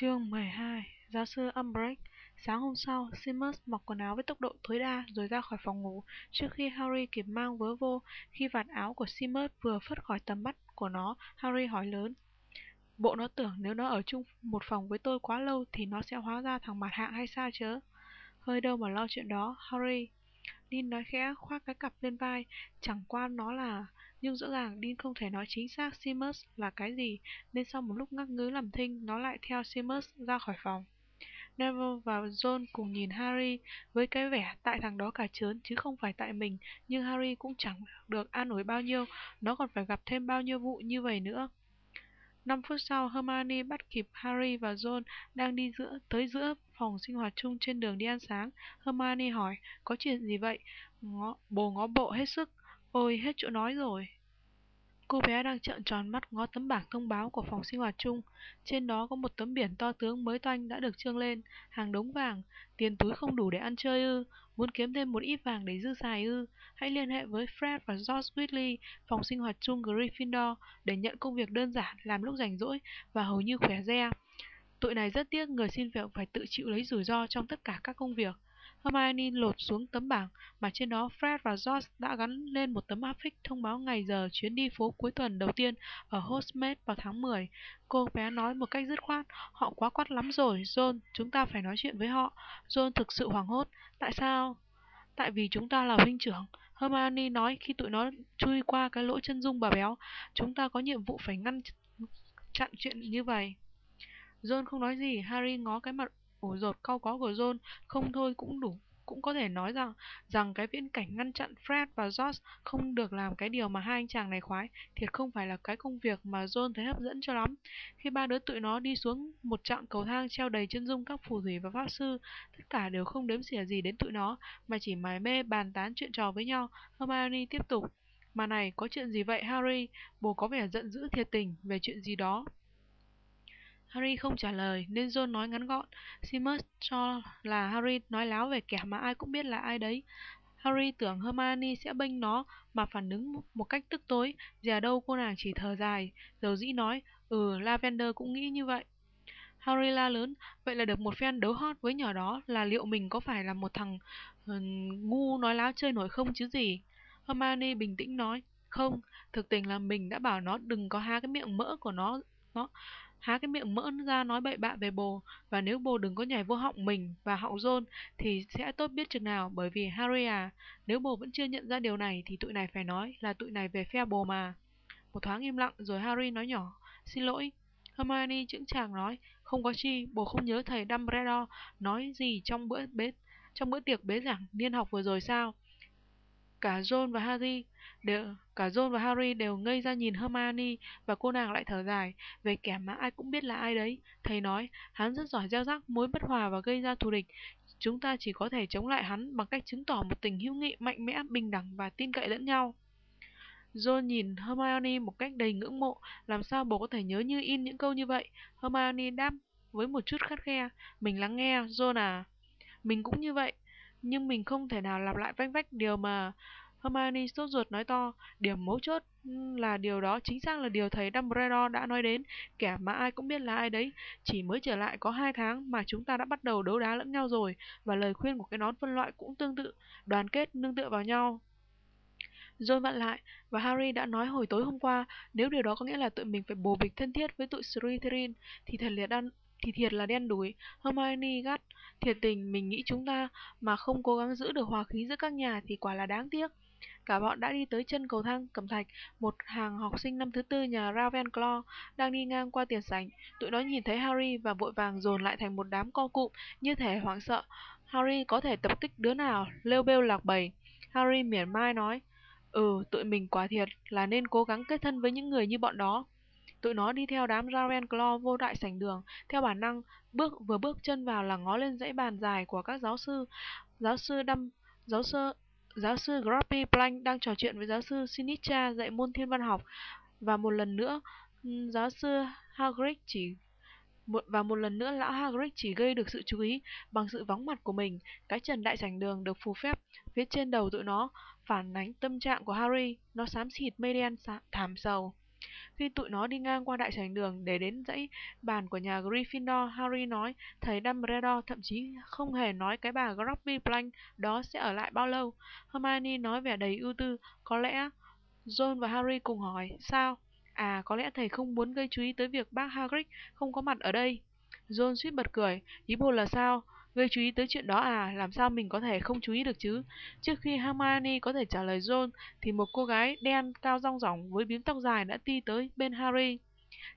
Chương 12 Giáo sư Umbridge Sáng hôm sau, Seamus mặc quần áo với tốc độ tối đa rồi ra khỏi phòng ngủ trước khi Harry kịp mang vớ vô. Khi vạt áo của Seamus vừa phất khỏi tầm mắt của nó, Harry hỏi lớn. Bộ nó tưởng nếu nó ở chung một phòng với tôi quá lâu thì nó sẽ hóa ra thằng mặt hạng hay sao chứ? Hơi đâu mà lo chuyện đó, Harry. Dean nói khẽ khoác cái cặp lên vai, chẳng qua nó là... Nhưng rõ ràng Dean không thể nói chính xác Seamus là cái gì, nên sau một lúc ngắc ngứ làm thinh, nó lại theo Seamus ra khỏi phòng. Neville và John cùng nhìn Harry với cái vẻ tại thằng đó cả chớn chứ không phải tại mình, nhưng Harry cũng chẳng được an ủi bao nhiêu, nó còn phải gặp thêm bao nhiêu vụ như vậy nữa. Năm phút sau, Hermione bắt kịp Harry và John đang đi giữa tới giữa phòng sinh hoạt chung trên đường đi ăn sáng. Hermione hỏi, có chuyện gì vậy? Ngó, bồ ngó bộ hết sức. Ôi, hết chỗ nói rồi. Cô bé đang trợn tròn mắt ngó tấm bảng thông báo của phòng sinh hoạt chung. Trên đó có một tấm biển to tướng mới toanh đã được trương lên, hàng đống vàng, tiền túi không đủ để ăn chơi ư, muốn kiếm thêm một ít vàng để dư xài ư. Hãy liên hệ với Fred và George Weasley, phòng sinh hoạt chung Gryffindor để nhận công việc đơn giản, làm lúc rảnh rỗi và hầu như khỏe re. Tụi này rất tiếc người xin việc phải tự chịu lấy rủi ro trong tất cả các công việc. Hermione lột xuống tấm bảng mà trên đó Fred và George đã gắn lên một tấm áp phích thông báo ngày giờ chuyến đi phố cuối tuần đầu tiên ở Hogsmeade vào tháng 10. Cô bé nói một cách dứt khoát, họ quá quát lắm rồi, John, chúng ta phải nói chuyện với họ. John thực sự hoảng hốt, tại sao? Tại vì chúng ta là huynh trưởng. Hermione nói khi tụi nó chui qua cái lỗ chân dung bà béo, chúng ta có nhiệm vụ phải ngăn chặn chuyện như vậy. John không nói gì, Harry ngó cái mặt ủ rột cau có của John, không thôi cũng đủ cũng có thể nói rằng rằng cái viễn cảnh ngăn chặn Fred và George không được làm cái điều mà hai anh chàng này khoái, thiệt không phải là cái công việc mà John thấy hấp dẫn cho lắm. Khi ba đứa tụi nó đi xuống một chặng cầu thang treo đầy chân dung các phù thủy và pháp sư, tất cả đều không đếm xỉa gì đến tụi nó, mà chỉ mải mê bàn tán chuyện trò với nhau. Hermione tiếp tục. Mà này, có chuyện gì vậy Harry? Bố có vẻ giận dữ thiệt tình về chuyện gì đó. Harry không trả lời nên John nói ngắn gọn. Seamus cho là Harry nói láo về kẻ mà ai cũng biết là ai đấy. Harry tưởng Hermione sẽ bênh nó mà phản ứng một cách tức tối. Dè đâu cô nàng chỉ thở dài, dầu dĩ nói, ừ, Lavender cũng nghĩ như vậy. Harry la lớn, vậy là được một phen đấu hot với nhỏ đó là liệu mình có phải là một thằng uh, ngu nói láo chơi nổi không chứ gì? Hermione bình tĩnh nói, không, thực tình là mình đã bảo nó đừng có há cái miệng mỡ của nó, nó há cái miệng mỡn ra nói bậy bạ về bồ và nếu bồ đừng có nhảy vô họng mình và họng John thì sẽ tốt biết chừng nào bởi vì Harry à, nếu bồ vẫn chưa nhận ra điều này thì tụi này phải nói là tụi này về phe bồ mà. Một thoáng im lặng rồi Harry nói nhỏ, xin lỗi. Hermione chững chàng nói, không có chi, bồ không nhớ thầy Dumbledore nói gì trong bữa bế trong bữa tiệc bế giảng niên học vừa rồi sao? Cả John và Harry đều cả John và Harry đều ngây ra nhìn Hermione và cô nàng lại thở dài về kẻ mà ai cũng biết là ai đấy. Thầy nói, hắn rất giỏi gieo rắc mối bất hòa và gây ra thù địch. Chúng ta chỉ có thể chống lại hắn bằng cách chứng tỏ một tình hữu nghị mạnh mẽ, bình đẳng và tin cậy lẫn nhau. John nhìn Hermione một cách đầy ngưỡng mộ, làm sao bố có thể nhớ như in những câu như vậy? Hermione đáp với một chút khắt khe, mình lắng nghe, John à. Mình cũng như vậy, nhưng mình không thể nào lặp lại vách vách điều mà Hermione sốt ruột nói to, điểm mấu chốt là điều đó chính xác là điều thầy Dumbledore đã nói đến, kẻ mà ai cũng biết là ai đấy. Chỉ mới trở lại có hai tháng mà chúng ta đã bắt đầu đấu đá lẫn nhau rồi, và lời khuyên của cái nón phân loại cũng tương tự, đoàn kết nương tựa vào nhau. John vặn lại, và Harry đã nói hồi tối hôm qua, nếu điều đó có nghĩa là tụi mình phải bồ bịch thân thiết với tụi Slytherin, thì thật là đan thì thiệt là đen đủi. Hermione gắt, thiệt tình mình nghĩ chúng ta mà không cố gắng giữ được hòa khí giữa các nhà thì quả là đáng tiếc. Cả bọn đã đi tới chân cầu thang cẩm thạch, một hàng học sinh năm thứ tư nhà Ravenclaw đang đi ngang qua tiền sảnh. Tụi nó nhìn thấy Harry và vội vàng dồn lại thành một đám co cụm, như thể hoảng sợ. Harry có thể tập kích đứa nào, lêu bêu lạc bầy. Harry mỉa mai nói, ừ, tụi mình quả thiệt là nên cố gắng kết thân với những người như bọn đó. Tụi nó đi theo đám Ravenclaw vô đại sảnh đường, theo bản năng, bước vừa bước chân vào là ngó lên dãy bàn dài của các giáo sư. Giáo sư Đâm, giáo sư Giáo sư Grumpy Plank đang trò chuyện với giáo sư Sinitra dạy môn thiên văn học và một lần nữa ừ, giáo sư Hagrid chỉ và một lần nữa lão Hagrid chỉ gây được sự chú ý bằng sự vắng mặt của mình. Cái trần đại sảnh đường được phù phép phía trên đầu tụi nó phản ánh tâm trạng của Harry, nó xám xịt mây đen thảm sầu. Khi tụi nó đi ngang qua đại sảnh đường để đến dãy bàn của nhà Gryffindor, Harry nói thầy Dumbledore thậm chí không hề nói cái bà Grumpy Blank đó sẽ ở lại bao lâu. Hermione nói vẻ đầy ưu tư, có lẽ John và Harry cùng hỏi, sao? À, có lẽ thầy không muốn gây chú ý tới việc bác Hagrid không có mặt ở đây. John suýt bật cười, ý bộ là sao? Ngươi chú ý tới chuyện đó à, làm sao mình có thể không chú ý được chứ? Trước khi Hermione có thể trả lời John, thì một cô gái đen cao rong ròng với bím tóc dài đã đi tới bên Harry.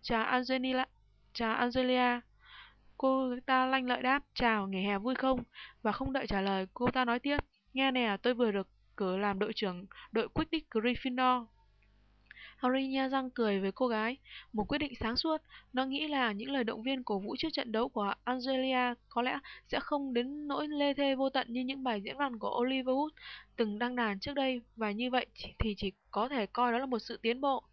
Chào Angelina, chào Angelia. Cô ta lanh lợi đáp, chào, nghỉ hè vui không? Và không đợi trả lời, cô ta nói tiếp, nghe nè, tôi vừa được cử làm đội trưởng đội Quidditch Gryffindor. Harry nha răng cười với cô gái, một quyết định sáng suốt. Nó nghĩ là những lời động viên cổ vũ trước trận đấu của Angelia có lẽ sẽ không đến nỗi lê thê vô tận như những bài diễn văn của Oliver Wood từng đăng đàn trước đây và như vậy thì chỉ có thể coi đó là một sự tiến bộ.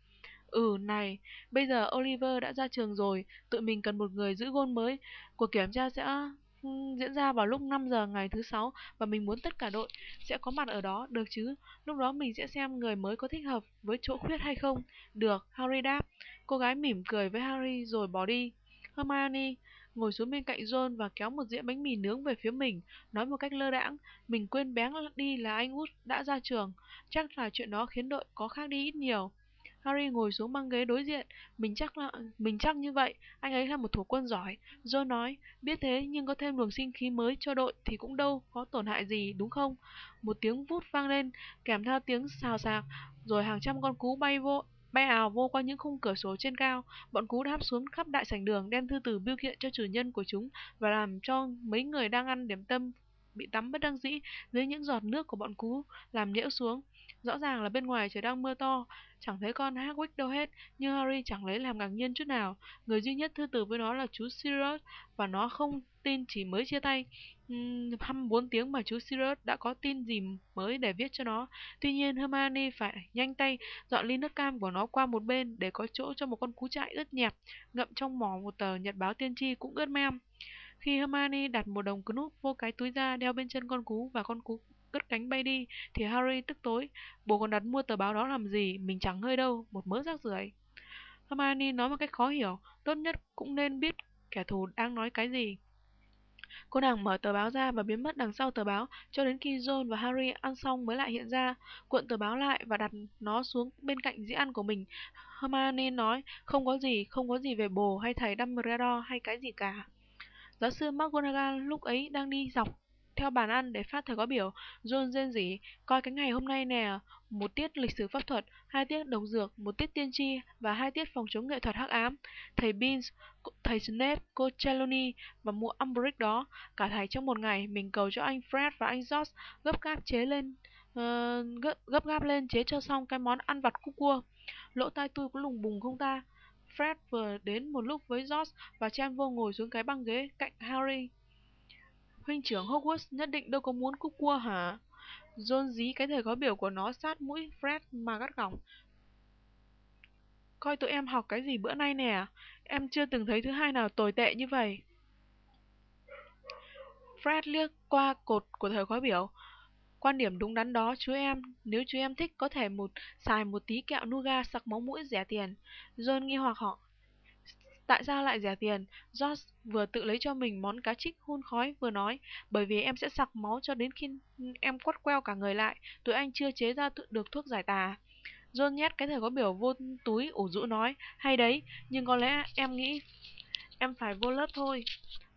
Ừ này, bây giờ Oliver đã ra trường rồi, tụi mình cần một người giữ gôn mới. Cuộc kiểm tra sẽ diễn ra vào lúc 5 giờ ngày thứ sáu và mình muốn tất cả đội sẽ có mặt ở đó, được chứ? Lúc đó mình sẽ xem người mới có thích hợp với chỗ khuyết hay không. Được, Harry đáp. Cô gái mỉm cười với Harry rồi bỏ đi. Hermione ngồi xuống bên cạnh John và kéo một dĩa bánh mì nướng về phía mình, nói một cách lơ đãng, mình quên bén đi là anh út đã ra trường, chắc là chuyện đó khiến đội có khác đi ít nhiều. Harry ngồi xuống băng ghế đối diện, mình chắc là mình chắc như vậy, anh ấy là một thủ quân giỏi. Joe nói, biết thế nhưng có thêm luồng sinh khí mới cho đội thì cũng đâu có tổn hại gì, đúng không? Một tiếng vút vang lên, kèm theo tiếng xào xạc, rồi hàng trăm con cú bay vô bay ảo vô qua những khung cửa sổ trên cao. Bọn cú đáp xuống khắp đại sảnh đường đem thư từ biêu kiện cho chủ nhân của chúng và làm cho mấy người đang ăn điểm tâm bị tắm bất đăng dĩ dưới những giọt nước của bọn cú làm nhễu xuống. Rõ ràng là bên ngoài trời đang mưa to, chẳng thấy con Hagrid đâu hết, nhưng Harry chẳng lấy làm ngạc nhiên chút nào. Người duy nhất thư từ với nó là chú Sirius và nó không tin chỉ mới chia tay. Uhm, 24 tiếng mà chú Sirius đã có tin gì mới để viết cho nó. Tuy nhiên Hermione phải nhanh tay dọn ly nước cam của nó qua một bên để có chỗ cho một con cú chạy ướt nhẹp, ngậm trong mỏ một tờ nhật báo tiên tri cũng ướt mem. Khi Hermione đặt một đồng knut vô cái túi da đeo bên chân con cú và con cú cất cánh bay đi thì Harry tức tối. Bố còn đặt mua tờ báo đó làm gì, mình chẳng hơi đâu, một mớ rác rưởi. Hermione nói một cách khó hiểu, tốt nhất cũng nên biết kẻ thù đang nói cái gì. Cô nàng mở tờ báo ra và biến mất đằng sau tờ báo cho đến khi John và Harry ăn xong mới lại hiện ra, cuộn tờ báo lại và đặt nó xuống bên cạnh dĩa ăn của mình. Hermione nói, không có gì, không có gì về bồ hay thầy Dumbledore hay cái gì cả. Giáo sư McGonagall lúc ấy đang đi dọc theo bàn ăn để phát thời có biểu. John rên rỉ, coi cái ngày hôm nay nè, một tiết lịch sử pháp thuật, hai tiết độc dược, một tiết tiên tri và hai tiết phòng chống nghệ thuật hắc ám. Thầy Beans, thầy Snape, cô Trelawney và mụ Umbridge đó, cả thầy trong một ngày, mình cầu cho anh Fred và anh George gấp gáp chế lên uh, gấp, gấp gáp lên chế cho xong cái món ăn vặt cúc cua. Lỗ tai tôi có lùng bùng không ta? Fred vừa đến một lúc với George và Chan vô ngồi xuống cái băng ghế cạnh Harry. Huynh trưởng Hogwarts nhất định đâu có muốn cúc cua hả? John dí cái thời có biểu của nó sát mũi Fred mà gắt gỏng. Coi tụi em học cái gì bữa nay nè, em chưa từng thấy thứ hai nào tồi tệ như vậy. Fred liếc qua cột của thời khóa biểu. Quan điểm đúng đắn đó chú em, nếu chú em thích có thể một xài một tí kẹo nuga sặc máu mũi rẻ tiền. John nghi hoặc họ, Tại sao lại rẻ tiền? George vừa tự lấy cho mình món cá trích hun khói vừa nói, bởi vì em sẽ sặc máu cho đến khi em quắt queo cả người lại, tụi anh chưa chế ra được thuốc giải tà. John nhét cái thẻ có biểu vô túi ủ rũ nói, hay đấy, nhưng có lẽ em nghĩ em phải vô lớp thôi.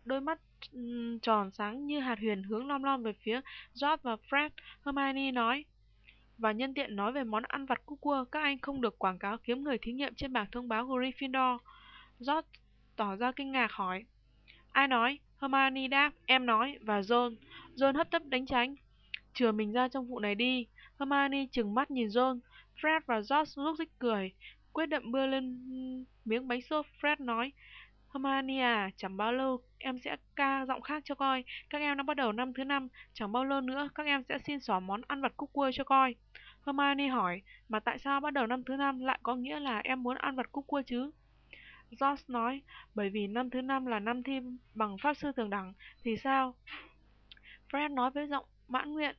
Đôi mắt um, tròn sáng như hạt huyền hướng lom lom về phía George và Fred. Hermione nói, và nhân tiện nói về món ăn vặt cua cua, các anh không được quảng cáo kiếm người thí nghiệm trên bảng thông báo Gryffindor. George tỏ ra kinh ngạc hỏi. Ai nói? Hermione đáp, em nói, và John. John hấp tấp đánh tránh. Chừa mình ra trong vụ này đi. Hermione chừng mắt nhìn John. Fred và George rúc rích cười. Quyết đậm bưa lên miếng bánh xốp. Fred nói, Hermione à, chẳng bao lâu em sẽ ca giọng khác cho coi. Các em đã bắt đầu năm thứ năm, chẳng bao lâu nữa các em sẽ xin xỏ món ăn vặt cúc cua cho coi. Hermione hỏi, mà tại sao bắt đầu năm thứ năm lại có nghĩa là em muốn ăn vặt cúc cua chứ? George nói, bởi vì năm thứ năm là năm thi bằng pháp sư thường đẳng, thì sao? Fred nói với giọng mãn nguyện,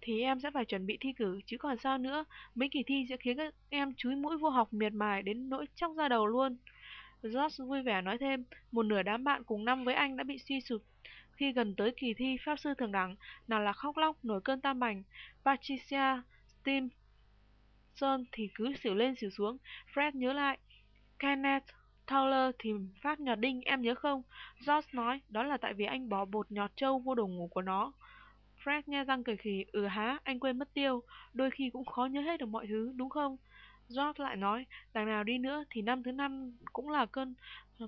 thì em sẽ phải chuẩn bị thi cử, chứ còn sao nữa. Mấy kỳ thi sẽ khiến các em chúi mũi vô học miệt mài đến nỗi chóc ra đầu luôn. George vui vẻ nói thêm, một nửa đám bạn cùng năm với anh đã bị suy sụp khi gần tới kỳ thi Pháp Sư Thường Đẳng, nào là khóc lóc, nổi cơn tam bành. Patricia Stimson thì cứ xỉu lên xỉu xuống. Fred nhớ lại. Kenneth Towler thì phát nhọt đinh, em nhớ không? George nói, đó là tại vì anh bỏ bột nhọt trâu vô đồ ngủ của nó. Fred nghe răng cười khì, ừ há, anh quên mất tiêu, đôi khi cũng khó nhớ hết được mọi thứ, đúng không? George lại nói, đằng nào đi nữa thì năm thứ năm cũng là cơn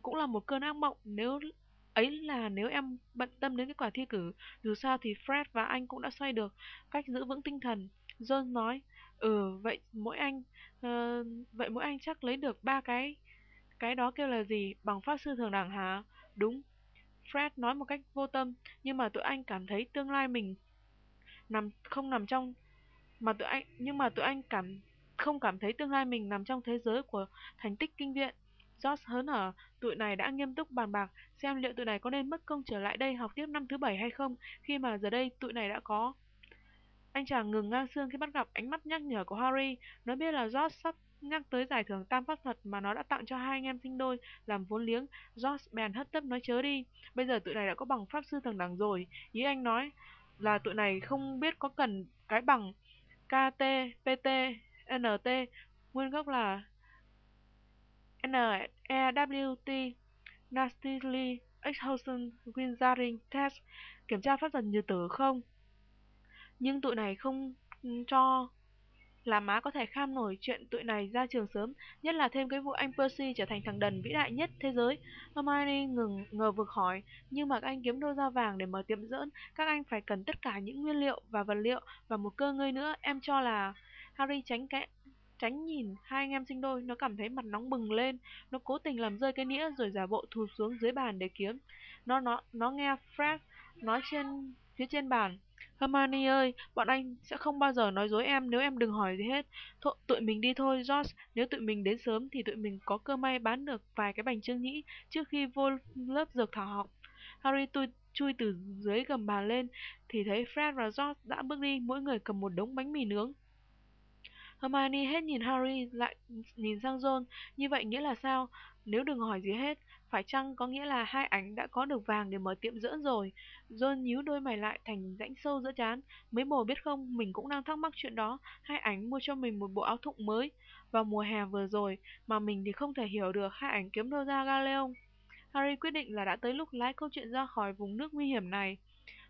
cũng là một cơn ác mộng nếu ấy là nếu em bận tâm đến kết quả thi cử, dù sao thì Fred và anh cũng đã xoay được cách giữ vững tinh thần. John nói, ừ vậy mỗi anh uh, vậy mỗi anh chắc lấy được ba cái cái đó kêu là gì bằng pháp sư thường đẳng hả? Đúng. Fred nói một cách vô tâm, nhưng mà tụi anh cảm thấy tương lai mình nằm không nằm trong mà tụi anh nhưng mà tụi anh cảm không cảm thấy tương lai mình nằm trong thế giới của thành tích kinh viện. George hớn hở, tụi này đã nghiêm túc bàn bạc xem liệu tụi này có nên mất công trở lại đây học tiếp năm thứ bảy hay không, khi mà giờ đây tụi này đã có. Anh chàng ngừng ngang xương khi bắt gặp ánh mắt nhắc nhở của Harry, nó biết là George sắp nhắc tới giải thưởng tam pháp thuật mà nó đã tặng cho hai anh em sinh đôi làm vốn liếng. George bèn hất tấp nói chớ đi, bây giờ tụi này đã có bằng pháp sư thằng đẳng rồi. Ý anh nói là tụi này không biết có cần cái bằng KT, PT, NT, nguyên gốc là NEWT, Nastily Exhaustion Wizarding Test, kiểm tra pháp thuật như tử không? Nhưng tụi này không cho là má có thể kham nổi chuyện tụi này ra trường sớm, nhất là thêm cái vụ anh Percy trở thành thằng đần vĩ đại nhất thế giới. Hermione ngừng ngờ vực hỏi, nhưng mà các anh kiếm đô ra vàng để mở tiệm dỡn, các anh phải cần tất cả những nguyên liệu và vật liệu và một cơ ngơi nữa, em cho là Harry tránh cái tránh nhìn hai anh em sinh đôi, nó cảm thấy mặt nóng bừng lên, nó cố tình làm rơi cái nĩa rồi giả bộ thụt xuống dưới bàn để kiếm. Nó nó nó nghe Fred nói trên phía trên bàn. Hermione ơi, bọn anh sẽ không bao giờ nói dối em nếu em đừng hỏi gì hết. Th tụi mình đi thôi, George. Nếu tụi mình đến sớm thì tụi mình có cơ may bán được vài cái bánh trưng nhĩ trước khi vô lớp dược thảo học. Harry tui, chui từ dưới gầm bàn lên thì thấy Fred và George đã bước đi, mỗi người cầm một đống bánh mì nướng. Hermione hết nhìn Harry lại nhìn sang Ron, như vậy nghĩa là sao? Nếu đừng hỏi gì hết, phải chăng có nghĩa là hai ảnh đã có được vàng để mở tiệm dỡn rồi? John nhíu đôi mày lại thành rãnh sâu giữa chán. Mấy bồ biết không, mình cũng đang thắc mắc chuyện đó. Hai ảnh mua cho mình một bộ áo thụng mới vào mùa hè vừa rồi, mà mình thì không thể hiểu được hai ảnh kiếm đâu ra Galeon. Harry quyết định là đã tới lúc lái câu chuyện ra khỏi vùng nước nguy hiểm này.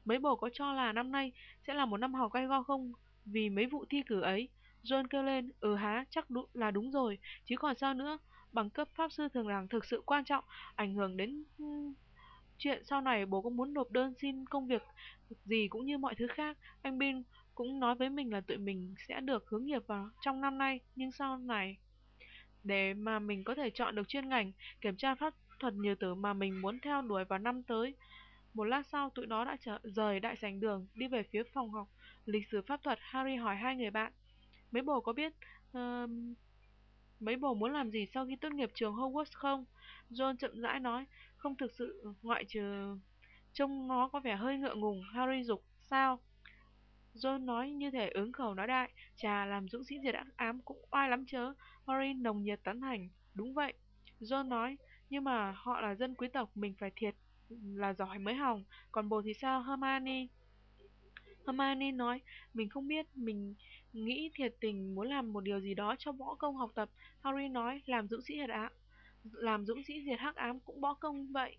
Mấy bồ có cho là năm nay sẽ là một năm học gay go không? Vì mấy vụ thi cử ấy, John kêu lên, ừ há, chắc đúng là đúng rồi, chứ còn sao nữa, bằng cấp pháp sư thường đẳng thực sự quan trọng, ảnh hưởng đến ừ, chuyện sau này bố có muốn nộp đơn xin công việc gì cũng như mọi thứ khác. Anh Bin cũng nói với mình là tụi mình sẽ được hướng nghiệp vào trong năm nay, nhưng sau này để mà mình có thể chọn được chuyên ngành kiểm tra pháp thuật nhiều tử mà mình muốn theo đuổi vào năm tới. Một lát sau, tụi nó đã trở, rời đại sảnh đường, đi về phía phòng học lịch sử pháp thuật. Harry hỏi hai người bạn, Mấy bồ có biết uh, mấy bồ muốn làm gì sau khi tốt nghiệp trường Hogwarts không? John chậm rãi nói, không thực sự ngoại trừ trông nó có vẻ hơi ngượng ngùng. Harry dục, sao? John nói như thể ứng khẩu nói đại, chà làm dũng sĩ diệt ám cũng oai lắm chớ. Harry nồng nhiệt tán thành, đúng vậy. John nói, nhưng mà họ là dân quý tộc, mình phải thiệt là giỏi mới hỏng. Còn bồ thì sao, Hermione? Hermione nói, mình không biết, mình nghĩ thiệt tình muốn làm một điều gì đó cho võ công học tập. Harry nói, làm dũng sĩ diệt ám, làm dũng sĩ diệt hắc ám cũng võ công vậy.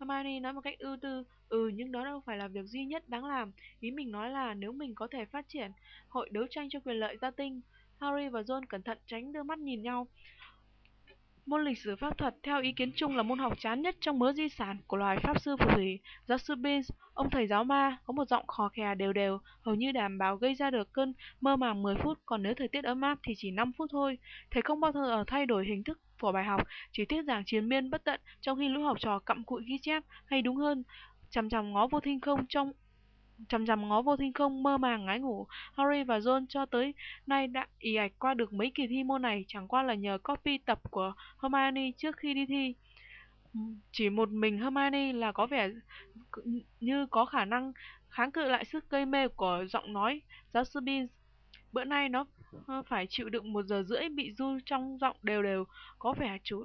Hermione nói một cách ưu tư, ừ nhưng đó đâu phải là việc duy nhất đáng làm. Ý mình nói là nếu mình có thể phát triển hội đấu tranh cho quyền lợi gia tinh. Harry và Ron cẩn thận tránh đưa mắt nhìn nhau. Môn lịch sử pháp thuật theo ý kiến chung là môn học chán nhất trong mớ di sản của loài pháp sư phù thủy. Giáo sư Beans, ông thầy giáo ma, có một giọng khò khè đều đều, hầu như đảm bảo gây ra được cơn mơ màng 10 phút, còn nếu thời tiết ấm áp thì chỉ 5 phút thôi. Thầy không bao giờ thay đổi hình thức của bài học, chỉ tiết giảng chiến miên bất tận trong khi lũ học trò cặm cụi ghi chép, hay đúng hơn, chằm chằm ngó vô thinh không trong chằm chằm ngó vô thinh không mơ màng ngái ngủ harry và john cho tới nay đã ì ạch qua được mấy kỳ thi môn này chẳng qua là nhờ copy tập của hermione trước khi đi thi chỉ một mình hermione là có vẻ như có khả năng kháng cự lại sức gây mê của giọng nói giáo sư Bean. Bữa nay nó ờ, phải chịu đựng một giờ rưỡi bị du trong giọng đều đều, có vẻ chủ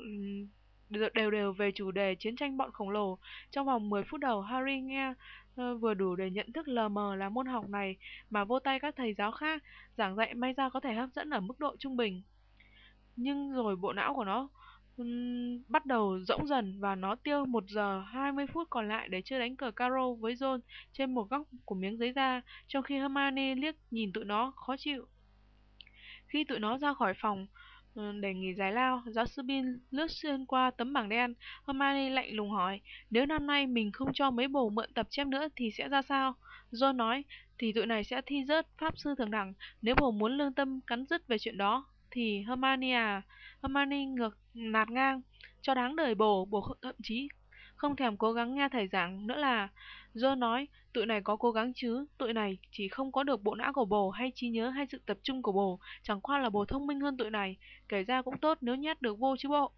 đều đều về chủ đề chiến tranh bọn khổng lồ. Trong vòng 10 phút đầu, Harry nghe Ờ, vừa đủ để nhận thức lờ mờ là môn học này mà vô tay các thầy giáo khác giảng dạy may ra có thể hấp dẫn ở mức độ trung bình. Nhưng rồi bộ não của nó um, bắt đầu rỗng dần và nó tiêu 1 giờ 20 phút còn lại để chơi đánh cờ caro với John trên một góc của miếng giấy da, trong khi Hermione liếc nhìn tụi nó khó chịu. Khi tụi nó ra khỏi phòng, Ừ, để nghỉ giải lao, giáo sư Bin lướt xuyên qua tấm bảng đen. Hermione lạnh lùng hỏi, nếu năm nay mình không cho mấy bổ mượn tập chép nữa thì sẽ ra sao? John nói, thì tụi này sẽ thi rớt pháp sư thường đẳng. Nếu bổ muốn lương tâm cắn rứt về chuyện đó, thì Hermione à, Hermione ngược nạt ngang, cho đáng đời bổ, bổ thậm chí không thèm cố gắng nghe thầy giảng nữa là Dơ nói, tụi này có cố gắng chứ, tụi này chỉ không có được bộ não của bồ hay trí nhớ hay sự tập trung của bồ, chẳng qua là bồ thông minh hơn tụi này, kể ra cũng tốt nếu nhét được vô chứ bộ.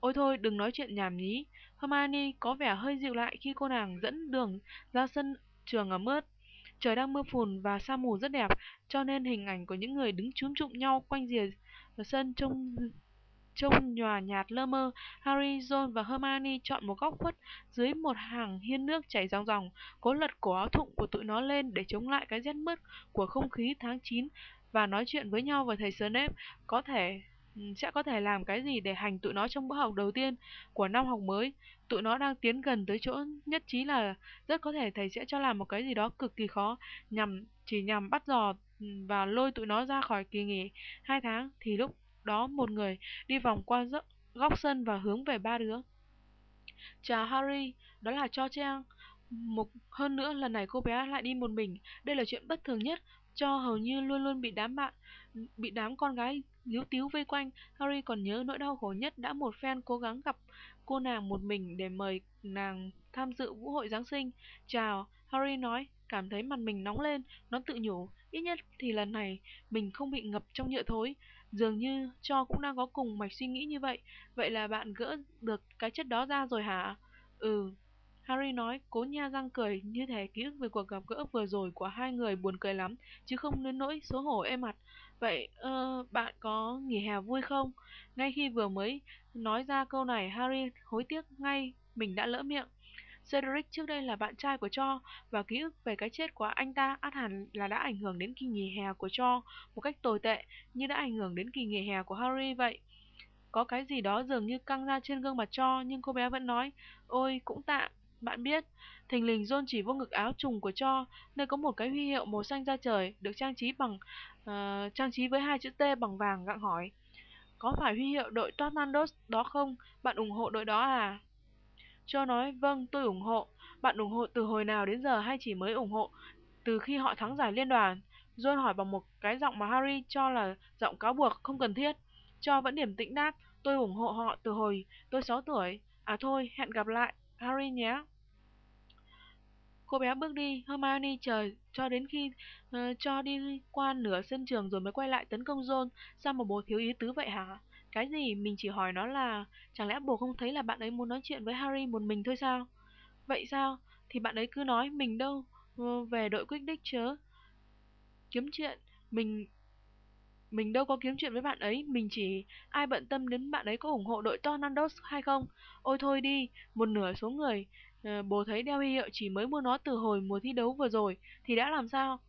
Ôi thôi, đừng nói chuyện nhảm nhí. Hermione có vẻ hơi dịu lại khi cô nàng dẫn đường ra sân trường ở mướt. Trời đang mưa phùn và sa mù rất đẹp, cho nên hình ảnh của những người đứng chúm chụm nhau quanh rìa sân trông Trông nhòa nhạt lơ mơ, Harry, Ron và Hermione chọn một góc khuất dưới một hàng hiên nước chảy ròng ròng, cố lật cổ áo thụng của tụi nó lên để chống lại cái rét mướt của không khí tháng 9 và nói chuyện với nhau và thầy Snape có thể ừ, sẽ có thể làm cái gì để hành tụi nó trong bữa học đầu tiên của năm học mới. Tụi nó đang tiến gần tới chỗ nhất trí là rất có thể thầy sẽ cho làm một cái gì đó cực kỳ khó nhằm chỉ nhằm bắt dò ừ, và lôi tụi nó ra khỏi kỳ nghỉ hai tháng thì lúc đó một người đi vòng qua góc sân và hướng về ba đứa. Chào Harry, đó là Cho Trang. Một hơn nữa lần này cô bé lại đi một mình, đây là chuyện bất thường nhất. Cho hầu như luôn luôn bị đám bạn, bị đám con gái líu tíu vây quanh. Harry còn nhớ nỗi đau khổ nhất đã một phen cố gắng gặp cô nàng một mình để mời nàng tham dự vũ hội Giáng sinh. Chào, Harry nói, cảm thấy mặt mình nóng lên, nó tự nhủ, ít nhất thì lần này mình không bị ngập trong nhựa thối. Dường như Cho cũng đang có cùng mạch suy nghĩ như vậy. Vậy là bạn gỡ được cái chất đó ra rồi hả? Ừ. Harry nói, cố nha răng cười như thể ký ức về cuộc gặp gỡ vừa rồi của hai người buồn cười lắm, chứ không đến nỗi xấu hổ êm mặt. Vậy, uh, bạn có nghỉ hè vui không? Ngay khi vừa mới nói ra câu này, Harry hối tiếc ngay mình đã lỡ miệng. Cedric trước đây là bạn trai của Cho và ký ức về cái chết của anh ta át hẳn là đã ảnh hưởng đến kỳ nghỉ hè của Cho một cách tồi tệ như đã ảnh hưởng đến kỳ nghỉ hè của Harry vậy. Có cái gì đó dường như căng ra trên gương mặt Cho nhưng cô bé vẫn nói Ôi cũng tạm, bạn biết Thình lình John chỉ vô ngực áo trùng của Cho nơi có một cái huy hiệu màu xanh da trời được trang trí bằng uh, trang trí với hai chữ T bằng vàng gặng hỏi Có phải huy hiệu đội Tornandos đó không? Bạn ủng hộ đội đó à? Joe nói, vâng, tôi ủng hộ. Bạn ủng hộ từ hồi nào đến giờ hay chỉ mới ủng hộ từ khi họ thắng giải liên đoàn? John hỏi bằng một cái giọng mà Harry cho là giọng cáo buộc không cần thiết. Cho vẫn điểm tĩnh đáp, tôi ủng hộ họ từ hồi tôi 6 tuổi. À thôi, hẹn gặp lại, Harry nhé. Cô bé bước đi, Hermione chờ cho đến khi uh, cho đi qua nửa sân trường rồi mới quay lại tấn công John. Sao mà bố thiếu ý tứ vậy hả? Cái gì? Mình chỉ hỏi nó là Chẳng lẽ bố không thấy là bạn ấy muốn nói chuyện với Harry một mình thôi sao? Vậy sao? Thì bạn ấy cứ nói mình đâu ờ, Về đội quyết đích chớ Kiếm chuyện Mình mình đâu có kiếm chuyện với bạn ấy, mình chỉ ai bận tâm đến bạn ấy có ủng hộ đội Tornadoes hay không. Ôi thôi đi, một nửa số người, ờ, bố thấy đeo huy hiệu chỉ mới mua nó từ hồi mùa thi đấu vừa rồi, thì đã làm sao?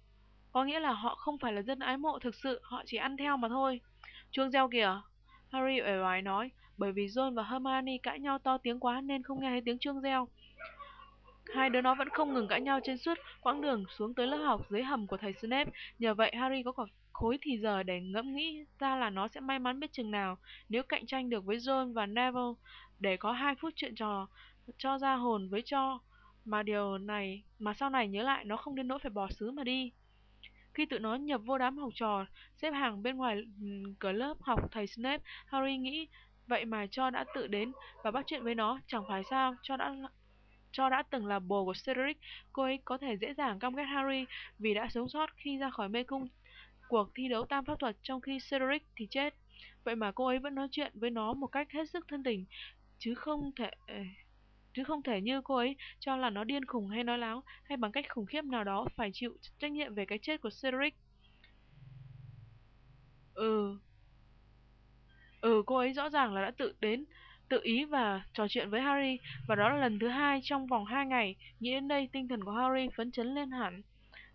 Có nghĩa là họ không phải là dân ái mộ thực sự, họ chỉ ăn theo mà thôi. Chuông reo kìa, Harry uể oải nói, bởi vì Ron và Hermione cãi nhau to tiếng quá nên không nghe thấy tiếng chuông reo. Hai đứa nó vẫn không ngừng cãi nhau trên suốt quãng đường xuống tới lớp học dưới hầm của thầy Snape. Nhờ vậy Harry có cả khối thì giờ để ngẫm nghĩ ra là nó sẽ may mắn biết chừng nào nếu cạnh tranh được với Ron và Neville để có hai phút chuyện trò cho ra hồn với cho. Mà điều này, mà sau này nhớ lại nó không đến nỗi phải bỏ xứ mà đi. Khi tụi nó nhập vô đám học trò, xếp hàng bên ngoài ừ, cửa lớp học thầy Snape, Harry nghĩ vậy mà cho đã tự đến và bắt chuyện với nó, chẳng phải sao, cho đã cho đã từng là bồ của Cedric, cô ấy có thể dễ dàng căm ghét Harry vì đã sống sót khi ra khỏi mê cung cuộc thi đấu tam pháp thuật trong khi Cedric thì chết. Vậy mà cô ấy vẫn nói chuyện với nó một cách hết sức thân tình, chứ không thể chứ không thể như cô ấy cho là nó điên khùng hay nói láo, hay bằng cách khủng khiếp nào đó phải chịu trách nhiệm về cái chết của Cedric. Ừ. Ừ, cô ấy rõ ràng là đã tự đến, tự ý và trò chuyện với Harry, và đó là lần thứ hai trong vòng hai ngày. Nghĩ đến đây, tinh thần của Harry phấn chấn lên hẳn.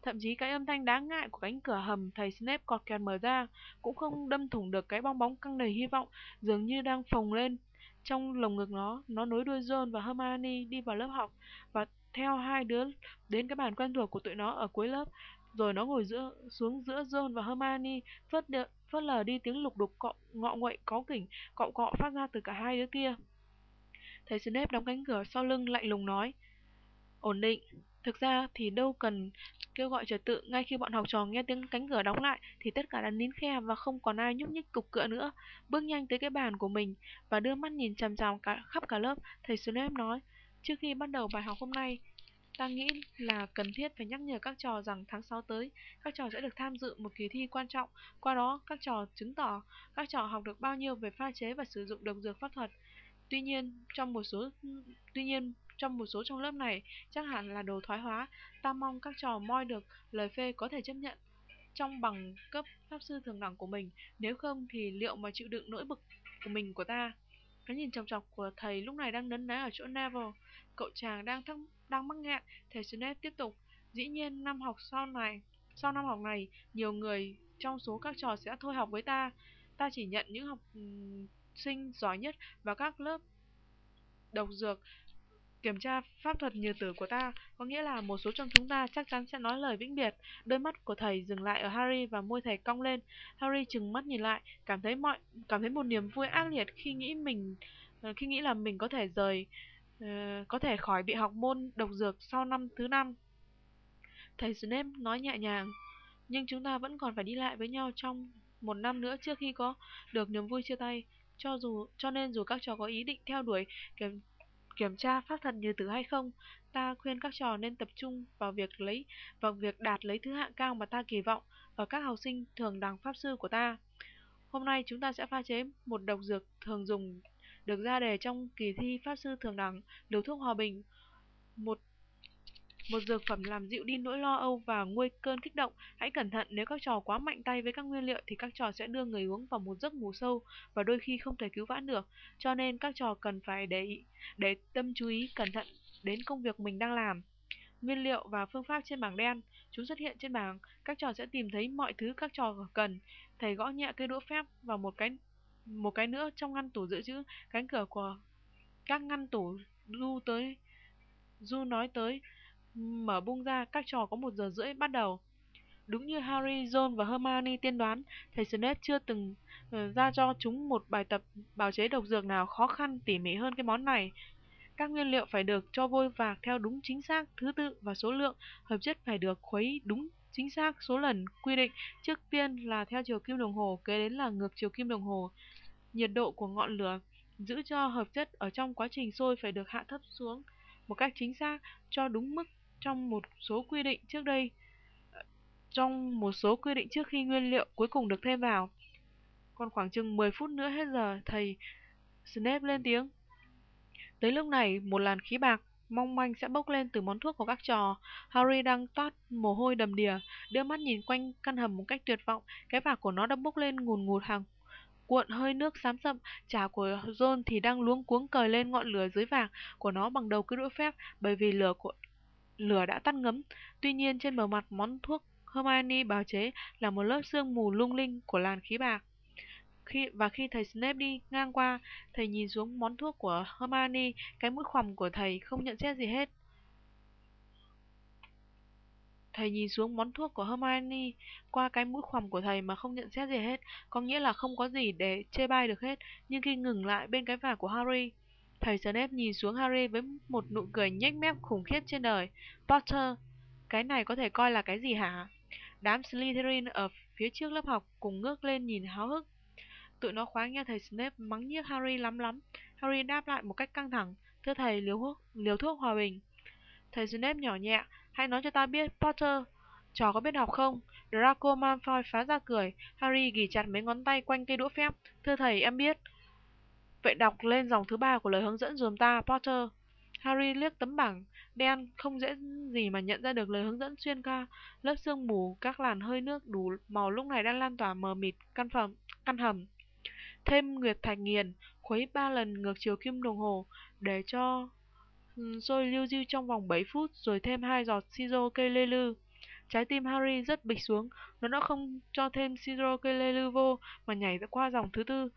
Thậm chí cái âm thanh đáng ngại của cánh cửa hầm thầy Snape cọt kẹt mở ra cũng không đâm thủng được cái bong bóng căng đầy hy vọng dường như đang phồng lên trong lồng ngực nó. Nó nối đuôi John và Hermione đi vào lớp học và theo hai đứa đến cái bàn quen thuộc của tụi nó ở cuối lớp. Rồi nó ngồi giữa xuống giữa John và Hermione, phớt, đợi, phớt lờ đi tiếng lục đục cọ, ngọ nguậy có kỉnh, cọ cọ phát ra từ cả hai đứa kia. Thầy Snape đóng cánh cửa sau lưng lạnh lùng nói, ổn định, Thực ra thì đâu cần kêu gọi trật tự, ngay khi bọn học trò nghe tiếng cánh cửa đóng lại thì tất cả đã nín khe và không còn ai nhúc nhích cục cựa nữa. Bước nhanh tới cái bàn của mình và đưa mắt nhìn chằm chằm cả, khắp cả lớp, thầy Snape nói, trước khi bắt đầu bài học hôm nay, ta nghĩ là cần thiết phải nhắc nhở các trò rằng tháng 6 tới, các trò sẽ được tham dự một kỳ thi quan trọng. Qua đó, các trò chứng tỏ các trò học được bao nhiêu về pha chế và sử dụng độc dược pháp thuật. Tuy nhiên, trong một số tuy nhiên trong một số trong lớp này chắc hẳn là đồ thoái hóa. Ta mong các trò moi được lời phê có thể chấp nhận trong bằng cấp pháp sư thường đẳng của mình. Nếu không thì liệu mà chịu đựng nỗi bực của mình của ta? Cái nhìn trầm trọc của thầy lúc này đang nấn ná ở chỗ Neville. Cậu chàng đang thắc, đang mắc nghẹn. Thầy Snape tiếp tục. Dĩ nhiên năm học sau này, sau năm học này, nhiều người trong số các trò sẽ thôi học với ta. Ta chỉ nhận những học sinh giỏi nhất và các lớp độc dược Kiểm tra pháp thuật như tử của ta, có nghĩa là một số trong chúng ta chắc chắn sẽ nói lời vĩnh biệt. Đôi mắt của thầy dừng lại ở Harry và môi thầy cong lên. Harry chừng mắt nhìn lại, cảm thấy mọi cảm thấy một niềm vui ác liệt khi nghĩ mình ờ, khi nghĩ là mình có thể rời ờ, có thể khỏi bị học môn độc dược sau năm thứ năm. Thầy Snape nói nhẹ nhàng, nhưng chúng ta vẫn còn phải đi lại với nhau trong một năm nữa trước khi có được niềm vui chia tay. Cho dù cho nên dù các trò có ý định theo đuổi kiểm kiểm tra pháp thần như tử hay không, ta khuyên các trò nên tập trung vào việc lấy vào việc đạt lấy thứ hạng cao mà ta kỳ vọng ở các học sinh thường đẳng pháp sư của ta. Hôm nay chúng ta sẽ pha chế một độc dược thường dùng được ra đề trong kỳ thi pháp sư thường đẳng, liều thuốc hòa bình, một một dược phẩm làm dịu đi nỗi lo âu và nguôi cơn kích động. Hãy cẩn thận nếu các trò quá mạnh tay với các nguyên liệu thì các trò sẽ đưa người uống vào một giấc ngủ sâu và đôi khi không thể cứu vãn được. Cho nên các trò cần phải để ý, để tâm chú ý cẩn thận đến công việc mình đang làm. Nguyên liệu và phương pháp trên bảng đen, chúng xuất hiện trên bảng, các trò sẽ tìm thấy mọi thứ các trò cần. Thầy gõ nhẹ cây đũa phép vào một cái một cái nữa trong ngăn tủ dự trữ, cánh cửa của các ngăn tủ Du tới Du nói tới mở bung ra, các trò có một giờ rưỡi bắt đầu. Đúng như Harry, Ron và Hermione tiên đoán, thầy Snape chưa từng ờ, ra cho chúng một bài tập bào chế độc dược nào khó khăn tỉ mỉ hơn cái món này. Các nguyên liệu phải được cho vôi vạc theo đúng chính xác thứ tự và số lượng, hợp chất phải được khuấy đúng chính xác số lần quy định. Trước tiên là theo chiều kim đồng hồ, kế đến là ngược chiều kim đồng hồ. Nhiệt độ của ngọn lửa giữ cho hợp chất ở trong quá trình sôi phải được hạ thấp xuống một cách chính xác cho đúng mức trong một số quy định trước đây ờ, trong một số quy định trước khi nguyên liệu cuối cùng được thêm vào. Còn khoảng chừng 10 phút nữa hết giờ, thầy Snape lên tiếng. Tới lúc này, một làn khí bạc mong manh sẽ bốc lên từ món thuốc của các trò. Harry đang toát mồ hôi đầm đìa, đưa mắt nhìn quanh căn hầm một cách tuyệt vọng. Cái bạc của nó đã bốc lên ngùn ngụt hàng cuộn hơi nước xám sậm, chả của John thì đang luống cuống cời lên ngọn lửa dưới vạc của nó bằng đầu cứ đũa phép bởi vì lửa của lửa đã tắt ngấm. Tuy nhiên trên bề mặt món thuốc Hermione bào chế là một lớp sương mù lung linh của làn khí bạc. Khi và khi thầy Snape đi ngang qua, thầy nhìn xuống món thuốc của Hermione, cái mũi khoằm của thầy không nhận xét gì hết. Thầy nhìn xuống món thuốc của Hermione qua cái mũi khoằm của thầy mà không nhận xét gì hết, có nghĩa là không có gì để chê bai được hết. Nhưng khi ngừng lại bên cái vả của Harry, thầy Snape nhìn xuống Harry với một nụ cười nhếch mép khủng khiếp trên đời. Potter, cái này có thể coi là cái gì hả? Đám Slytherin ở phía trước lớp học cùng ngước lên nhìn háo hức. Tụi nó khoái nghe thầy Snape mắng nhiếc Harry lắm lắm. Harry đáp lại một cách căng thẳng. Thưa thầy, liều thuốc, liều thuốc hòa bình. Thầy Snape nhỏ nhẹ, hãy nói cho ta biết, Potter, trò có biết học không? Draco Malfoy phá ra cười. Harry ghi chặt mấy ngón tay quanh cây đũa phép. Thưa thầy, em biết. Vậy đọc lên dòng thứ ba của lời hướng dẫn dùm ta, Potter. Harry liếc tấm bảng đen không dễ gì mà nhận ra được lời hướng dẫn xuyên qua lớp sương mù các làn hơi nước đủ màu lúc này đang lan tỏa mờ mịt căn phòng căn hầm. Thêm nguyệt thạch nghiền, khuấy ba lần ngược chiều kim đồng hồ để cho sôi lưu diêu trong vòng 7 phút rồi thêm hai giọt siro cây lê lư. Trái tim Harry rất bịch xuống, nó đã không cho thêm siro cây lê lư vô mà nhảy qua dòng thứ tư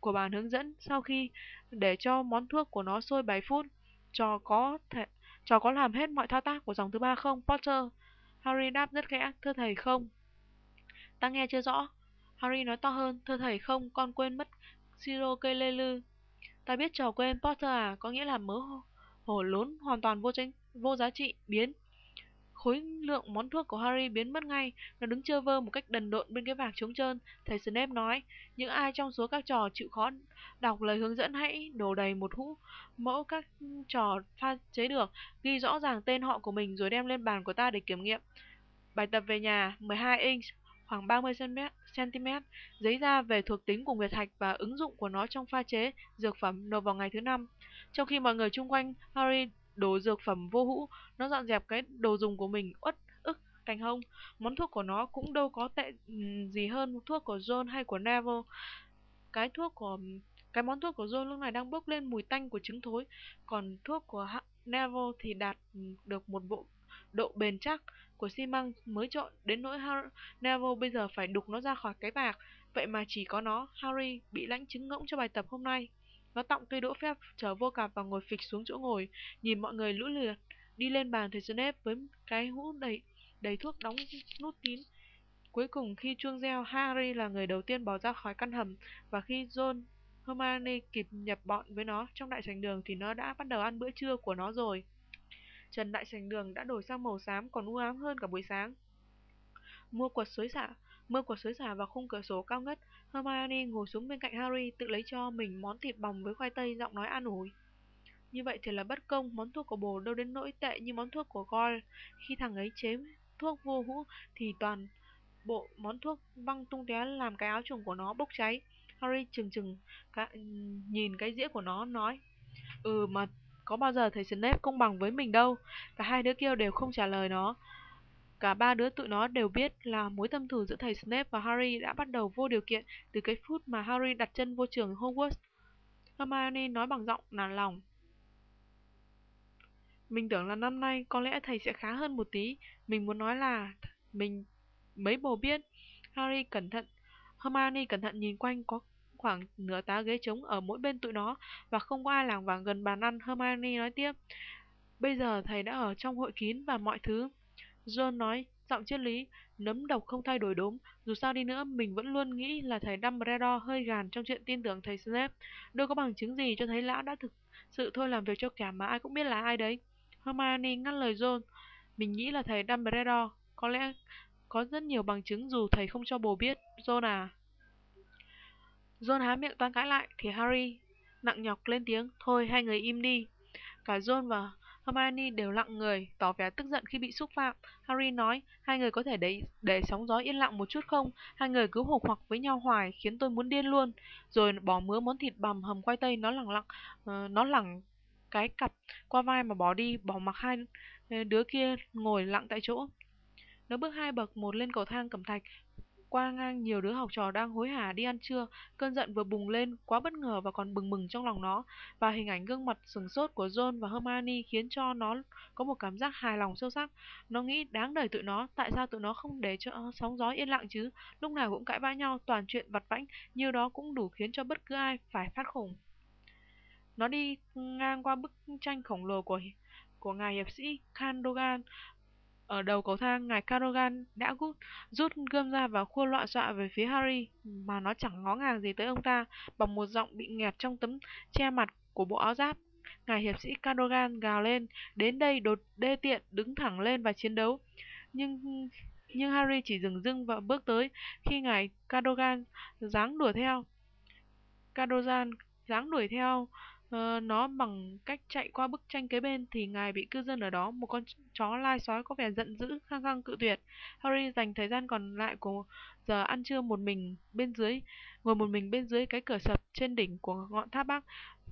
của bàn hướng dẫn sau khi để cho món thuốc của nó sôi 7 phút. Trò có thể trò có làm hết mọi thao tác của dòng thứ ba không, Potter? Harry đáp rất khẽ, thưa thầy không. Ta nghe chưa rõ. Harry nói to hơn, thưa thầy không, con quên mất siro cây lê lư. Ta biết trò quên Potter à, có nghĩa là mớ hổ lốn hoàn toàn vô tránh, vô giá trị, biến. Khối lượng món thuốc của Harry biến mất ngay, nó đứng chơ vơ một cách đần độn bên cái vạc trống trơn. Thầy Snape nói, những ai trong số các trò chịu khó đọc lời hướng dẫn hãy đổ đầy một hũ mẫu các trò pha chế được, ghi rõ ràng tên họ của mình rồi đem lên bàn của ta để kiểm nghiệm. Bài tập về nhà 12 inch, khoảng 30 cm, giấy ra về thuộc tính của nguyệt thạch và ứng dụng của nó trong pha chế dược phẩm nộp vào ngày thứ năm. Trong khi mọi người chung quanh Harry đồ dược phẩm vô hữu, nó dọn dẹp cái đồ dùng của mình uất ức cành hông. Món thuốc của nó cũng đâu có tệ gì hơn thuốc của John hay của Neville. Cái thuốc của cái món thuốc của John lúc này đang bốc lên mùi tanh của trứng thối, còn thuốc của Neville thì đạt được một bộ độ bền chắc của xi măng mới trộn đến nỗi Har Neville bây giờ phải đục nó ra khỏi cái bạc. Vậy mà chỉ có nó, Harry, bị lãnh chứng ngỗng cho bài tập hôm nay. Nó tọng cây đỗ phép trở vô cạp và ngồi phịch xuống chỗ ngồi, nhìn mọi người lũ lượt đi lên bàn thầy Snape với cái hũ đầy đầy thuốc đóng nút kín. Cuối cùng khi chuông reo, Harry là người đầu tiên bỏ ra khỏi căn hầm và khi John Hermione kịp nhập bọn với nó trong đại sảnh đường thì nó đã bắt đầu ăn bữa trưa của nó rồi. Trần đại sảnh đường đã đổi sang màu xám còn u ám hơn cả buổi sáng. mua quật xối xả, mưa của xối xả vào khung cửa sổ cao ngất. Hermione ngồi xuống bên cạnh Harry tự lấy cho mình món thịt bòng với khoai tây giọng nói an ủi. Như vậy thì là bất công, món thuốc của bồ đâu đến nỗi tệ như món thuốc của Goyle. Khi thằng ấy chế thuốc vô hũ thì toàn bộ món thuốc văng tung tóe làm cái áo trùng của nó bốc cháy. Harry chừng chừng cả, nhìn cái dĩa của nó nói Ừ mà có bao giờ thầy Snape công bằng với mình đâu Cả hai đứa kia đều không trả lời nó Cả ba đứa tụi nó đều biết là mối tâm thù giữa thầy Snape và Harry đã bắt đầu vô điều kiện từ cái phút mà Harry đặt chân vô trường Hogwarts. Hermione nói bằng giọng nản lòng. Mình tưởng là năm nay có lẽ thầy sẽ khá hơn một tí. Mình muốn nói là mình, mấy bồ biết. Harry cẩn thận. Hermione cẩn thận nhìn quanh có khoảng nửa tá ghế trống ở mỗi bên tụi nó và không có ai lảng vảng gần bàn ăn. Hermione nói tiếp. Bây giờ thầy đã ở trong hội kín và mọi thứ. John nói, giọng triết lý, nấm độc không thay đổi đốm. Dù sao đi nữa, mình vẫn luôn nghĩ là thầy Dumbledore hơi gàn trong chuyện tin tưởng thầy Snape. Đâu có bằng chứng gì cho thấy lão đã thực sự thôi làm việc cho kẻ mà ai cũng biết là ai đấy. Hermione ngắt lời John. Mình nghĩ là thầy Dumbledore. Có lẽ có rất nhiều bằng chứng dù thầy không cho bồ biết. John à? John há miệng toan cãi lại thì Harry nặng nhọc lên tiếng. Thôi hai người im đi. Cả John và Hermione đều lặng người, tỏ vẻ tức giận khi bị xúc phạm. Harry nói, hai người có thể để, để sóng gió yên lặng một chút không? Hai người cứ hục hoặc với nhau hoài, khiến tôi muốn điên luôn. Rồi bỏ mứa món thịt bằm hầm quay tây, nó lẳng lặng, uh, nó lẳng cái cặp qua vai mà bỏ đi, bỏ mặc hai ờ, đứa kia ngồi lặng tại chỗ. Nó bước hai bậc một lên cầu thang cẩm thạch, qua ngang nhiều đứa học trò đang hối hả đi ăn trưa, cơn giận vừa bùng lên, quá bất ngờ và còn bừng bừng trong lòng nó, và hình ảnh gương mặt sừng sốt của John và Hermione khiến cho nó có một cảm giác hài lòng sâu sắc. Nó nghĩ đáng đời tụi nó, tại sao tụi nó không để cho sóng gió yên lặng chứ, lúc nào cũng cãi vã nhau, toàn chuyện vặt vãnh, như đó cũng đủ khiến cho bất cứ ai phải phát khủng. Nó đi ngang qua bức tranh khổng lồ của của ngài hiệp sĩ Kandogan ở đầu cầu thang, ngài Carogan đã rút, rút gươm ra và khua loạn xọa về phía Harry, mà nó chẳng ngó ngàng gì tới ông ta, bằng một giọng bị nghẹt trong tấm che mặt của bộ áo giáp. Ngài hiệp sĩ Cadogan gào lên, đến đây đột đê tiện, đứng thẳng lên và chiến đấu. Nhưng nhưng Harry chỉ dừng dưng và bước tới khi ngài Cadogan giáng đuổi theo. Cadogan giáng đuổi theo Ờ, nó bằng cách chạy qua bức tranh kế bên thì ngài bị cư dân ở đó, một con chó lai sói có vẻ giận dữ, khăng khăng cự tuyệt harry dành thời gian còn lại của giờ ăn trưa một mình bên dưới, ngồi một mình bên dưới cái cửa sập trên đỉnh của ngọn tháp bắc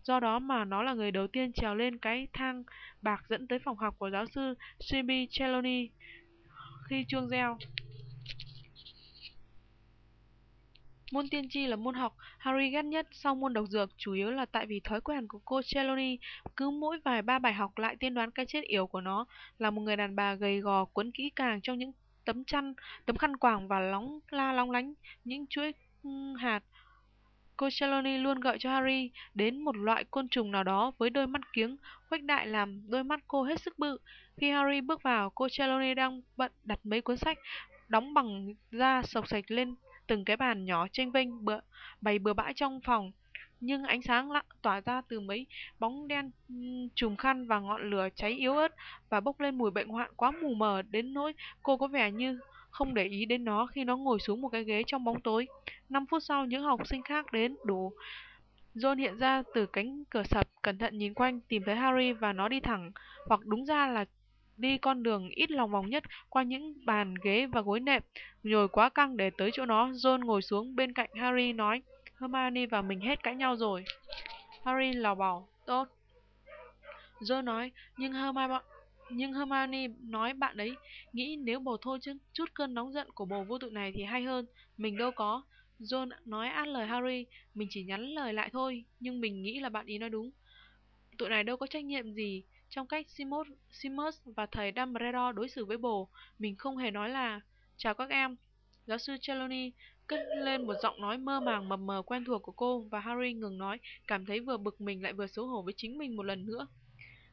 do đó mà nó là người đầu tiên trèo lên cái thang bạc dẫn tới phòng học của giáo sư Simi Trelawney khi chuông reo. Môn tiên tri là môn học Harry ghét nhất sau môn độc dược, chủ yếu là tại vì thói quen của cô Trelawney cứ mỗi vài ba bài học lại tiên đoán cái chết yếu của nó là một người đàn bà gầy gò quấn kỹ càng trong những tấm chăn, tấm khăn quàng và lóng la lóng lánh những chuỗi hạt. Cô Trelawney luôn gợi cho Harry đến một loại côn trùng nào đó với đôi mắt kiếng khuếch đại làm đôi mắt cô hết sức bự. Khi Harry bước vào, cô Trelawney đang bận đặt mấy cuốn sách đóng bằng da sọc sạch lên từng cái bàn nhỏ tranh vênh bựa, bày bừa bãi trong phòng nhưng ánh sáng lặng tỏa ra từ mấy bóng đen chùm khăn và ngọn lửa cháy yếu ớt và bốc lên mùi bệnh hoạn quá mù mờ đến nỗi cô có vẻ như không để ý đến nó khi nó ngồi xuống một cái ghế trong bóng tối. Năm phút sau, những học sinh khác đến đủ. John hiện ra từ cánh cửa sập, cẩn thận nhìn quanh, tìm thấy Harry và nó đi thẳng, hoặc đúng ra là đi con đường ít lòng vòng nhất qua những bàn ghế và gối nệm, nhồi quá căng để tới chỗ nó. John ngồi xuống bên cạnh Harry nói, Hermione và mình hết cãi nhau rồi. Harry lào bảo, tốt. John nói, nhưng Hermione, nhưng Hermione nói bạn ấy nghĩ nếu bồ thôi chứ chút cơn nóng giận của bồ vô tội này thì hay hơn. Mình đâu có. John nói át lời Harry, mình chỉ nhắn lời lại thôi, nhưng mình nghĩ là bạn ý nói đúng. Tụi này đâu có trách nhiệm gì trong cách Simus, Simus và thầy Dumbledore đối xử với bồ. Mình không hề nói là Chào các em. Giáo sư Trelawney cất lên một giọng nói mơ màng mập mờ quen thuộc của cô và Harry ngừng nói, cảm thấy vừa bực mình lại vừa xấu hổ với chính mình một lần nữa.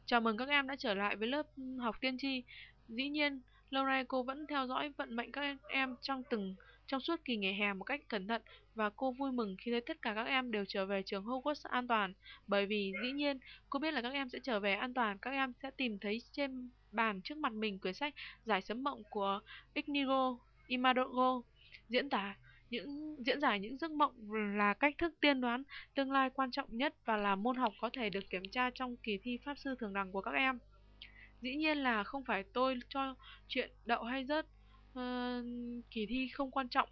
Chào mừng các em đã trở lại với lớp học tiên tri. Dĩ nhiên, lâu nay cô vẫn theo dõi vận mệnh các em trong từng trong suốt kỳ nghỉ hè một cách cẩn thận và cô vui mừng khi thấy tất cả các em đều trở về trường Hogwarts an toàn. Bởi vì dĩ nhiên, cô biết là các em sẽ trở về an toàn, các em sẽ tìm thấy trên bàn trước mặt mình quyển sách Giải sấm mộng của Ignigo Imadogo diễn tả những diễn giải những giấc mộng là cách thức tiên đoán tương lai quan trọng nhất và là môn học có thể được kiểm tra trong kỳ thi pháp sư thường đẳng của các em. Dĩ nhiên là không phải tôi cho chuyện đậu hay rớt uh, kỳ thi không quan trọng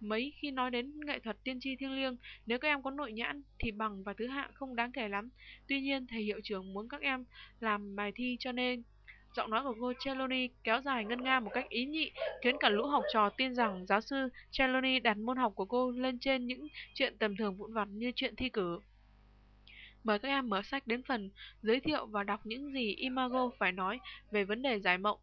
mấy khi nói đến nghệ thuật tiên tri thiêng liêng nếu các em có nội nhãn thì bằng và thứ hạng không đáng kể lắm tuy nhiên thầy hiệu trưởng muốn các em làm bài thi cho nên Giọng nói của cô Trelawney kéo dài ngân nga một cách ý nhị, khiến cả lũ học trò tin rằng giáo sư Trelawney đặt môn học của cô lên trên những chuyện tầm thường vụn vặt như chuyện thi cử. Mời các em mở sách đến phần giới thiệu và đọc những gì Imago phải nói về vấn đề giải mộng.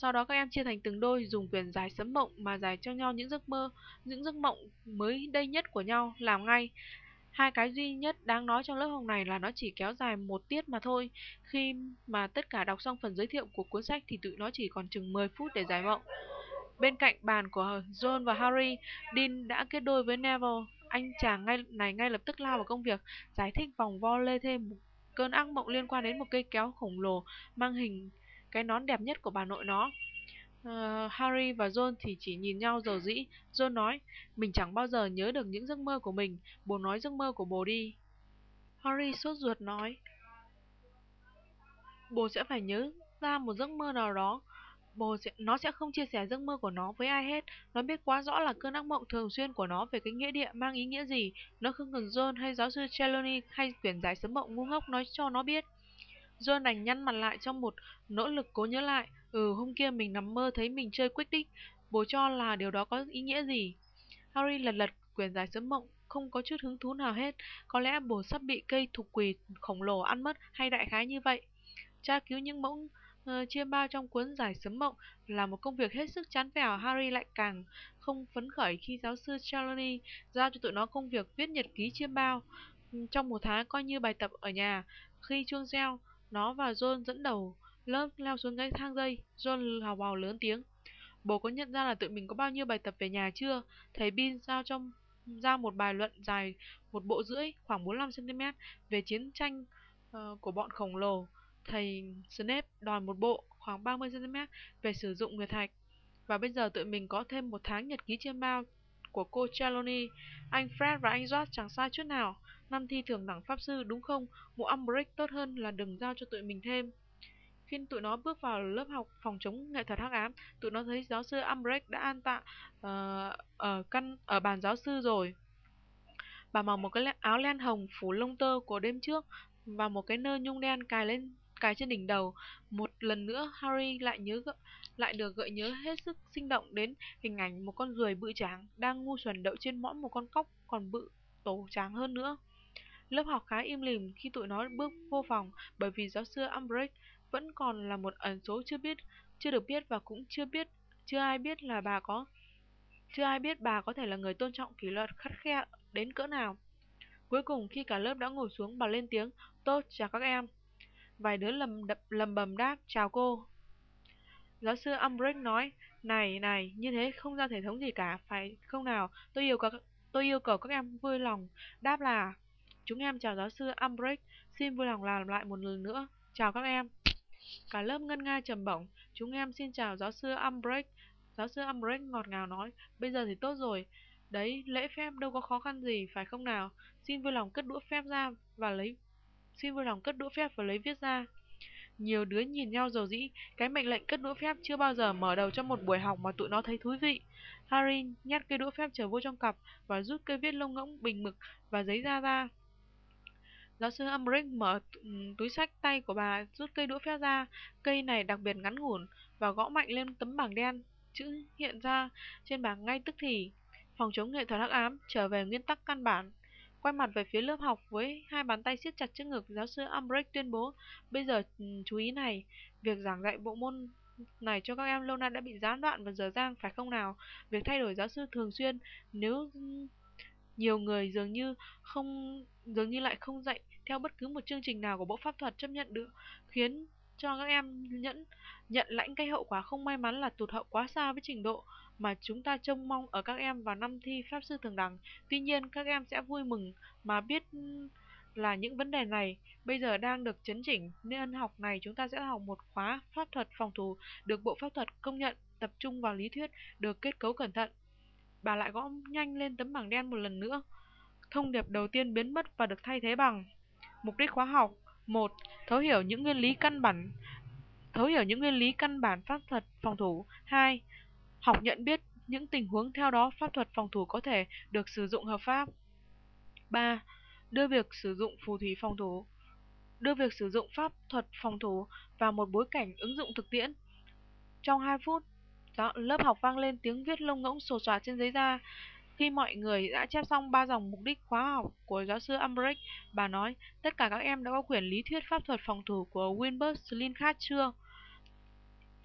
Sau đó các em chia thành từng đôi dùng quyền giải sấm mộng mà giải cho nhau những giấc mơ, những giấc mộng mới đây nhất của nhau, làm ngay. Hai cái duy nhất đáng nói trong lớp học này là nó chỉ kéo dài một tiết mà thôi. Khi mà tất cả đọc xong phần giới thiệu của cuốn sách thì tụi nó chỉ còn chừng 10 phút để giải mộng. Bên cạnh bàn của John và Harry, Dean đã kết đôi với Neville. Anh chàng ngay này ngay lập tức lao vào công việc, giải thích vòng vo lê thêm một cơn ác mộng liên quan đến một cây kéo khổng lồ mang hình cái nón đẹp nhất của bà nội nó. Uh, Harry và John thì chỉ nhìn nhau dầu dĩ. John nói, mình chẳng bao giờ nhớ được những giấc mơ của mình. Bố nói giấc mơ của bố đi. Harry sốt ruột nói, bố sẽ phải nhớ ra một giấc mơ nào đó. Bố sẽ, nó sẽ không chia sẻ giấc mơ của nó với ai hết. Nó biết quá rõ là cơn ác mộng thường xuyên của nó về cái nghĩa địa mang ý nghĩa gì. Nó không cần John hay giáo sư Trelawney hay quyển giải sấm mộng ngu ngốc nói cho nó biết. John đành nhăn mặt lại trong một nỗ lực cố nhớ lại. Ừ, hôm kia mình nằm mơ thấy mình chơi quyết định. Bố cho là điều đó có ý nghĩa gì? Harry lật lật quyển giải sớm mộng, không có chút hứng thú nào hết. Có lẽ bố sắp bị cây thục quỳ khổng lồ ăn mất hay đại khái như vậy. Tra cứu những mẫu ờ, uh, chiêm bao trong cuốn giải sớm mộng là một công việc hết sức chán phèo. Harry lại càng không phấn khởi khi giáo sư Charlie giao cho tụi nó công việc viết nhật ký chiêm bao. Trong một tháng coi như bài tập ở nhà. Khi chuông reo, nó và John dẫn đầu lớp leo xuống cái thang dây. John hào bào lớn tiếng. Bố có nhận ra là tụi mình có bao nhiêu bài tập về nhà chưa? Thầy Bin giao trong giao một bài luận dài một bộ rưỡi khoảng 45cm về chiến tranh uh, của bọn khổng lồ. Thầy Snape đòi một bộ khoảng 30cm về sử dụng người thạch. Và bây giờ tụi mình có thêm một tháng nhật ký trên bao của cô Trelawney. Anh Fred và anh George chẳng sai chút nào. Năm thi thường đẳng pháp sư đúng không? Một Umbridge tốt hơn là đừng giao cho tụi mình thêm. Khi tụi nó bước vào lớp học phòng chống nghệ thuật hắc ám, tụi nó thấy giáo sư Umbridge đã an tạ uh, ờ, ở căn ở bàn giáo sư rồi. Bà mặc một cái áo len hồng phủ lông tơ của đêm trước và một cái nơ nhung đen cài lên cài trên đỉnh đầu. Một lần nữa Harry lại nhớ lại được gợi nhớ hết sức sinh động đến hình ảnh một con ruồi bự tráng đang ngu xuẩn đậu trên mõm một con cóc còn bự tổ tráng hơn nữa. Lớp học khá im lìm khi tụi nó bước vô phòng bởi vì giáo sư Umbridge vẫn còn là một ẩn số chưa biết, chưa được biết và cũng chưa biết, chưa ai biết là bà có, chưa ai biết bà có thể là người tôn trọng kỷ luật khắt khe đến cỡ nào. Cuối cùng khi cả lớp đã ngồi xuống bà lên tiếng, tốt chào các em. Vài đứa lầm, đập, lầm bầm đáp, chào cô. Giáo sư Umbridge nói, này, này, như thế không ra thể thống gì cả, phải không nào? Tôi yêu các, tôi yêu cầu các em vui lòng. Đáp là, chúng em chào giáo sư Umbridge, xin vui lòng làm lại một lần nữa. Chào các em. Cả lớp ngân nga trầm bổng, chúng em xin chào giáo sư Umbridge. Giáo sư Umbridge ngọt ngào nói, bây giờ thì tốt rồi. Đấy, lễ phép đâu có khó khăn gì, phải không nào? Xin vui lòng cất đũa phép ra và lấy... Xin vui lòng cất đũa phép và lấy viết ra. Nhiều đứa nhìn nhau dầu dĩ, cái mệnh lệnh cất đũa phép chưa bao giờ mở đầu cho một buổi học mà tụi nó thấy thú vị. Harry nhét cây đũa phép trở vô trong cặp và rút cây viết lông ngỗng bình mực và giấy ra ra. Giáo sư Umbridge mở ừ, túi sách tay của bà, rút cây đũa phép ra. Cây này đặc biệt ngắn ngủn và gõ mạnh lên tấm bảng đen. Chữ hiện ra trên bảng ngay tức thì. Phòng chống nghệ thuật hắc ám trở về nguyên tắc căn bản. Quay mặt về phía lớp học với hai bàn tay siết chặt trước ngực, giáo sư Umbridge tuyên bố, bây giờ ừ, chú ý này, việc giảng dạy bộ môn này cho các em lâu nay đã bị gián đoạn và dở dang phải không nào? Việc thay đổi giáo sư thường xuyên nếu ừ, nhiều người dường như không dường như lại không dạy theo bất cứ một chương trình nào của bộ pháp thuật chấp nhận được khiến cho các em nhận nhận lãnh cái hậu quả không may mắn là tụt hậu quá xa với trình độ mà chúng ta trông mong ở các em vào năm thi pháp sư thường đẳng. Tuy nhiên, các em sẽ vui mừng mà biết là những vấn đề này bây giờ đang được chấn chỉnh nên học này chúng ta sẽ học một khóa pháp thuật phòng thủ được bộ pháp thuật công nhận tập trung vào lý thuyết được kết cấu cẩn thận. Bà lại gõ nhanh lên tấm bảng đen một lần nữa. Thông điệp đầu tiên biến mất và được thay thế bằng Mục đích khóa học một Thấu hiểu những nguyên lý căn bản Thấu hiểu những nguyên lý căn bản pháp thuật phòng thủ 2. Học nhận biết những tình huống theo đó pháp thuật phòng thủ có thể được sử dụng hợp pháp 3. Đưa việc sử dụng phù thủy phòng thủ Đưa việc sử dụng pháp thuật phòng thủ vào một bối cảnh ứng dụng thực tiễn Trong 2 phút, lớp học vang lên tiếng viết lông ngỗng sồ soạt trên giấy da khi mọi người đã chép xong ba dòng mục đích khóa học của giáo sư Umbridge, bà nói, tất cả các em đã có quyển lý thuyết pháp thuật phòng thủ của Wilbur Slinkhat chưa?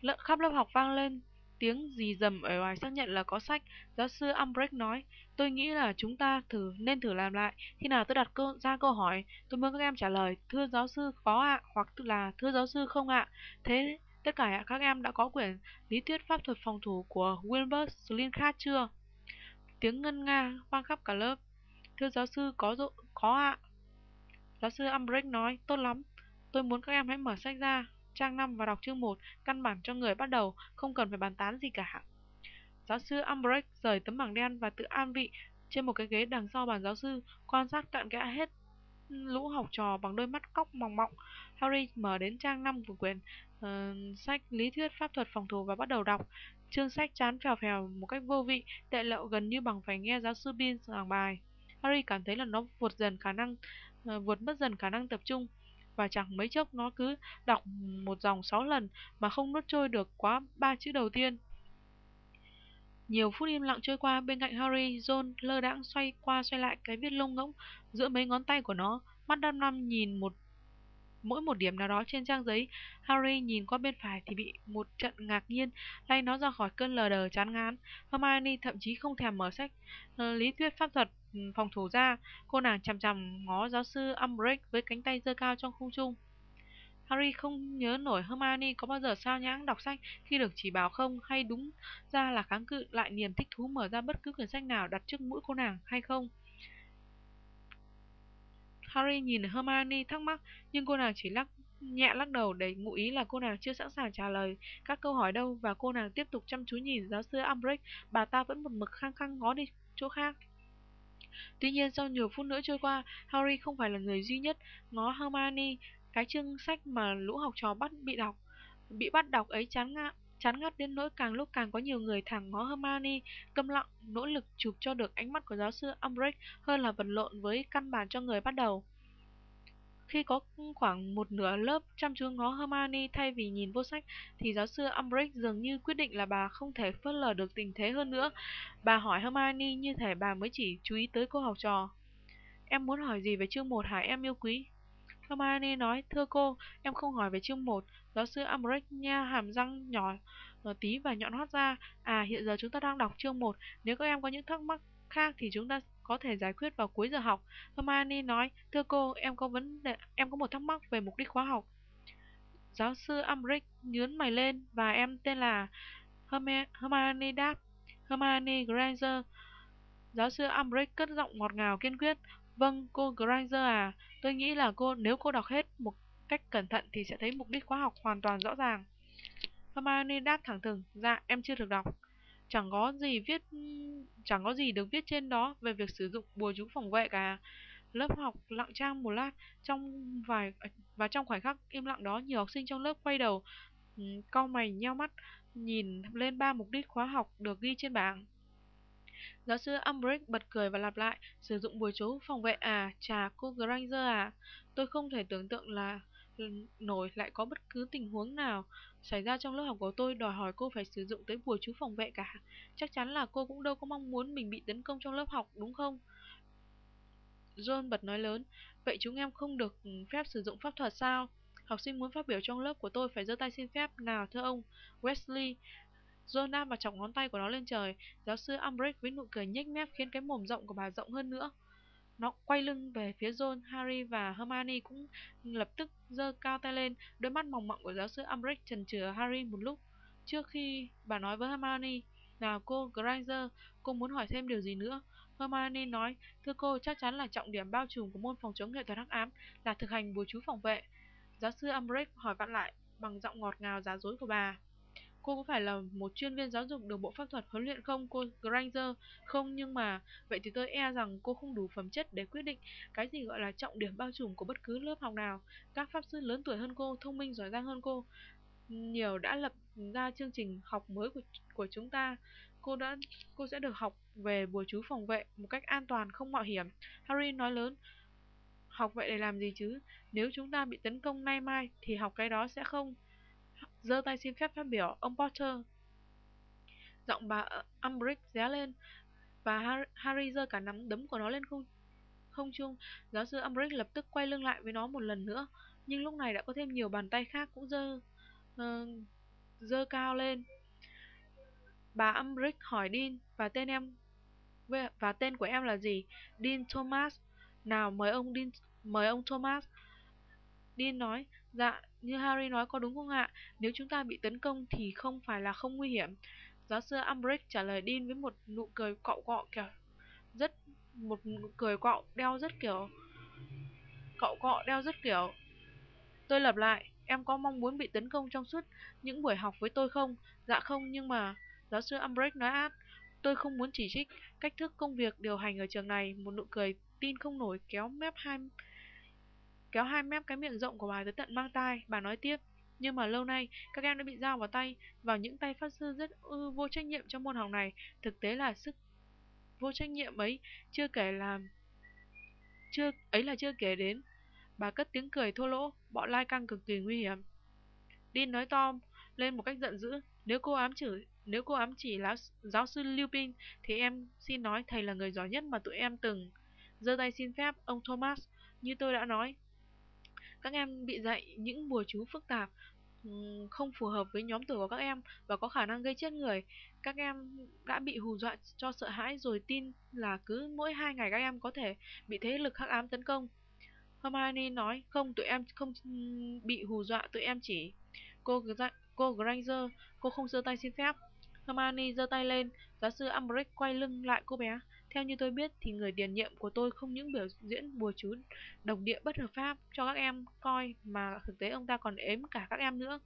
Lợ, khắp lớp học vang lên tiếng gì dầm ở ngoài xác nhận là có sách. Giáo sư Umbridge nói, tôi nghĩ là chúng ta thử nên thử làm lại. Khi nào tôi đặt câu, ra câu hỏi, tôi muốn các em trả lời, thưa giáo sư có ạ, hoặc là thưa giáo sư không ạ. Thế tất cả các em đã có quyển lý thuyết pháp thuật phòng thủ của Wilbur Slinkhat chưa? Tiếng ngân nga vang khắp cả lớp. Thưa giáo sư, có dụ, có ạ. Giáo sư Umbridge nói, tốt lắm. Tôi muốn các em hãy mở sách ra, trang 5 và đọc chương 1, căn bản cho người bắt đầu, không cần phải bàn tán gì cả. Giáo sư Umbridge rời tấm bảng đen và tự an vị trên một cái ghế đằng sau bàn giáo sư, quan sát cận kẽ hết lũ học trò bằng đôi mắt cóc mỏng mọng. Harry mở đến trang 5 của quyển uh, sách lý thuyết pháp thuật phòng thủ và bắt đầu đọc. Chương sách chán phèo phèo một cách vô vị, tệ lậu gần như bằng phải nghe giáo sư Bean giảng bài. Harry cảm thấy là nó vượt dần khả năng, ờ, uh, vượt mất dần khả năng tập trung và chẳng mấy chốc nó cứ đọc một dòng sáu lần mà không nuốt trôi được quá ba chữ đầu tiên. Nhiều phút im lặng trôi qua, bên cạnh Harry, John lơ đãng xoay qua xoay lại cái viết lông ngỗng giữa mấy ngón tay của nó, mắt đăm đăm nhìn một mỗi một điểm nào đó trên trang giấy. Harry nhìn qua bên phải thì bị một trận ngạc nhiên, lay nó ra khỏi cơn lờ đờ chán ngán. Hermione thậm chí không thèm mở sách ờ, lý thuyết pháp thuật ừ, phòng thủ ra. Cô nàng chằm chằm ngó giáo sư Umbridge với cánh tay giơ cao trong không trung. Harry không nhớ nổi Hermione có bao giờ sao nhãng đọc sách khi được chỉ bảo không hay đúng ra là kháng cự lại niềm thích thú mở ra bất cứ quyển sách nào đặt trước mũi cô nàng hay không. Harry nhìn Hermione thắc mắc, nhưng cô nàng chỉ lắc nhẹ lắc đầu để ngụ ý là cô nàng chưa sẵn sàng trả lời. Các câu hỏi đâu và cô nàng tiếp tục chăm chú nhìn giáo sư Umbridge, bà ta vẫn một mực khăng khăng ngó đi chỗ khác. Tuy nhiên sau nhiều phút nữa trôi qua, Harry không phải là người duy nhất ngó Hermione, cái chương sách mà lũ học trò bắt bị đọc, bị bắt đọc ấy chán ngạ, chán ngắt đến nỗi càng lúc càng có nhiều người thẳng ngó Hermione, câm lặng, nỗ lực chụp cho được ánh mắt của giáo sư Umbridge hơn là vật lộn với căn bản cho người bắt đầu. Khi có khoảng một nửa lớp chăm chú ngó Hermione thay vì nhìn vô sách, thì giáo sư Umbridge dường như quyết định là bà không thể phớt lờ được tình thế hơn nữa. Bà hỏi Hermione như thể bà mới chỉ chú ý tới cô học trò. Em muốn hỏi gì về chương 1 hả em yêu quý? Hermione nói, thưa cô, em không hỏi về chương 1. Giáo sư Umbridge nha hàm răng nhỏ ờ, tí và nhọn hót ra. À, hiện giờ chúng ta đang đọc chương 1. Nếu các em có những thắc mắc khác thì chúng ta có thể giải quyết vào cuối giờ học. Hermione nói, thưa cô, em có vấn đề, em có một thắc mắc về mục đích khóa học. Giáo sư Umbridge nhướng mày lên và em tên là Hermione đáp. Hermione Granger. Giáo sư Umbridge cất giọng ngọt ngào kiên quyết. Vâng, cô Granger à, tôi nghĩ là cô nếu cô đọc hết một cách cẩn thận thì sẽ thấy mục đích khóa học hoàn toàn rõ ràng. Hermione đáp thẳng thừng, dạ em chưa được đọc. Chẳng có gì viết chẳng có gì được viết trên đó về việc sử dụng bùa chú phòng vệ cả. Lớp học lặng trang một lát, trong vài và trong khoảnh khắc im lặng đó, nhiều học sinh trong lớp quay đầu, ừ, cau mày nheo mắt, nhìn lên ba mục đích khóa học được ghi trên bảng. Giáo sư Umbridge bật cười và lặp lại, sử dụng bùa chú phòng vệ à, chà cô Granger à, tôi không thể tưởng tượng là nổi lại có bất cứ tình huống nào xảy ra trong lớp học của tôi đòi hỏi cô phải sử dụng tới bùa chú phòng vệ cả. Chắc chắn là cô cũng đâu có mong muốn mình bị tấn công trong lớp học, đúng không? John bật nói lớn, vậy chúng em không được phép sử dụng pháp thuật sao? Học sinh muốn phát biểu trong lớp của tôi phải giơ tay xin phép nào thưa ông Wesley. John đam và chọc ngón tay của nó lên trời. Giáo sư Umbridge với nụ cười nhếch mép khiến cái mồm rộng của bà rộng hơn nữa. Nó quay lưng về phía John, Harry và Hermione cũng lập tức giơ cao tay lên. Đôi mắt mỏng mọng của giáo sư Umbridge chần chừ Harry một lúc. Trước khi bà nói với Hermione, nào cô Granger, cô muốn hỏi thêm điều gì nữa? Hermione nói, thưa cô, chắc chắn là trọng điểm bao trùm của môn phòng chống nghệ thuật hắc ám là thực hành bùa chú phòng vệ. Giáo sư Umbridge hỏi vặn lại bằng giọng ngọt ngào giả dối của bà. Cô có phải là một chuyên viên giáo dục được bộ pháp thuật huấn luyện không cô Granger? Không nhưng mà vậy thì tôi e rằng cô không đủ phẩm chất để quyết định cái gì gọi là trọng điểm bao trùm của bất cứ lớp học nào. Các pháp sư lớn tuổi hơn cô, thông minh giỏi giang hơn cô, nhiều đã lập ra chương trình học mới của của chúng ta. Cô đã cô sẽ được học về bùa chú phòng vệ một cách an toàn không mạo hiểm. Harry nói lớn. Học vậy để làm gì chứ? Nếu chúng ta bị tấn công nay mai thì học cái đó sẽ không giơ tay xin phép phát biểu ông Potter. Giọng bà ờ, Umbridge ré lên và Harry giơ cả nắm đấm của nó lên không không trung. Giáo sư Umbridge lập tức quay lưng lại với nó một lần nữa, nhưng lúc này đã có thêm nhiều bàn tay khác cũng giơ uh, cao lên. Bà Umbridge hỏi Dean và tên em và tên của em là gì? Dean Thomas. Nào mời ông Dean mời ông Thomas. Dean nói, dạ, như Harry nói có đúng không ạ? Nếu chúng ta bị tấn công thì không phải là không nguy hiểm. Giáo sư Umbridge trả lời Dean với một nụ cười cọ cọ kiểu rất một nụ cười cọ đeo rất kiểu cọ cọ đeo rất kiểu. Tôi lặp lại, em có mong muốn bị tấn công trong suốt những buổi học với tôi không? Dạ không, nhưng mà giáo sư Umbridge nói át, tôi không muốn chỉ trích cách thức công việc điều hành ở trường này. Một nụ cười tin không nổi kéo mép hai kéo hai mép cái miệng rộng của bà tới tận mang tai. Bà nói tiếp, nhưng mà lâu nay các em đã bị giao vào tay vào những tay pháp sư rất ư vô trách nhiệm trong môn học này. Thực tế là sức vô trách nhiệm ấy chưa kể là chưa ấy là chưa kể đến bà cất tiếng cười thô lỗ bọn lai căng cực kỳ nguy hiểm Dean nói to lên một cách giận dữ nếu cô ám chỉ nếu cô ám chỉ là giáo sư Lupin thì em xin nói thầy là người giỏi nhất mà tụi em từng giơ tay xin phép ông Thomas như tôi đã nói các em bị dạy những bùa chú phức tạp ừ, không phù hợp với nhóm tuổi của các em và có khả năng gây chết người. Các em đã bị hù dọa cho sợ hãi rồi tin là cứ mỗi hai ngày các em có thể bị thế lực hắc ám tấn công. Hermione nói, không, tụi em không ừ, bị hù dọa, tụi em chỉ... Cô cô Granger, cô không giơ tay xin phép. Hermione giơ tay lên, giáo sư Umbridge quay lưng lại cô bé. Theo như tôi biết thì người tiền nhiệm của tôi không những biểu diễn bùa chú đồng địa bất hợp pháp cho các em coi mà thực tế ông ta còn ếm cả các em nữa.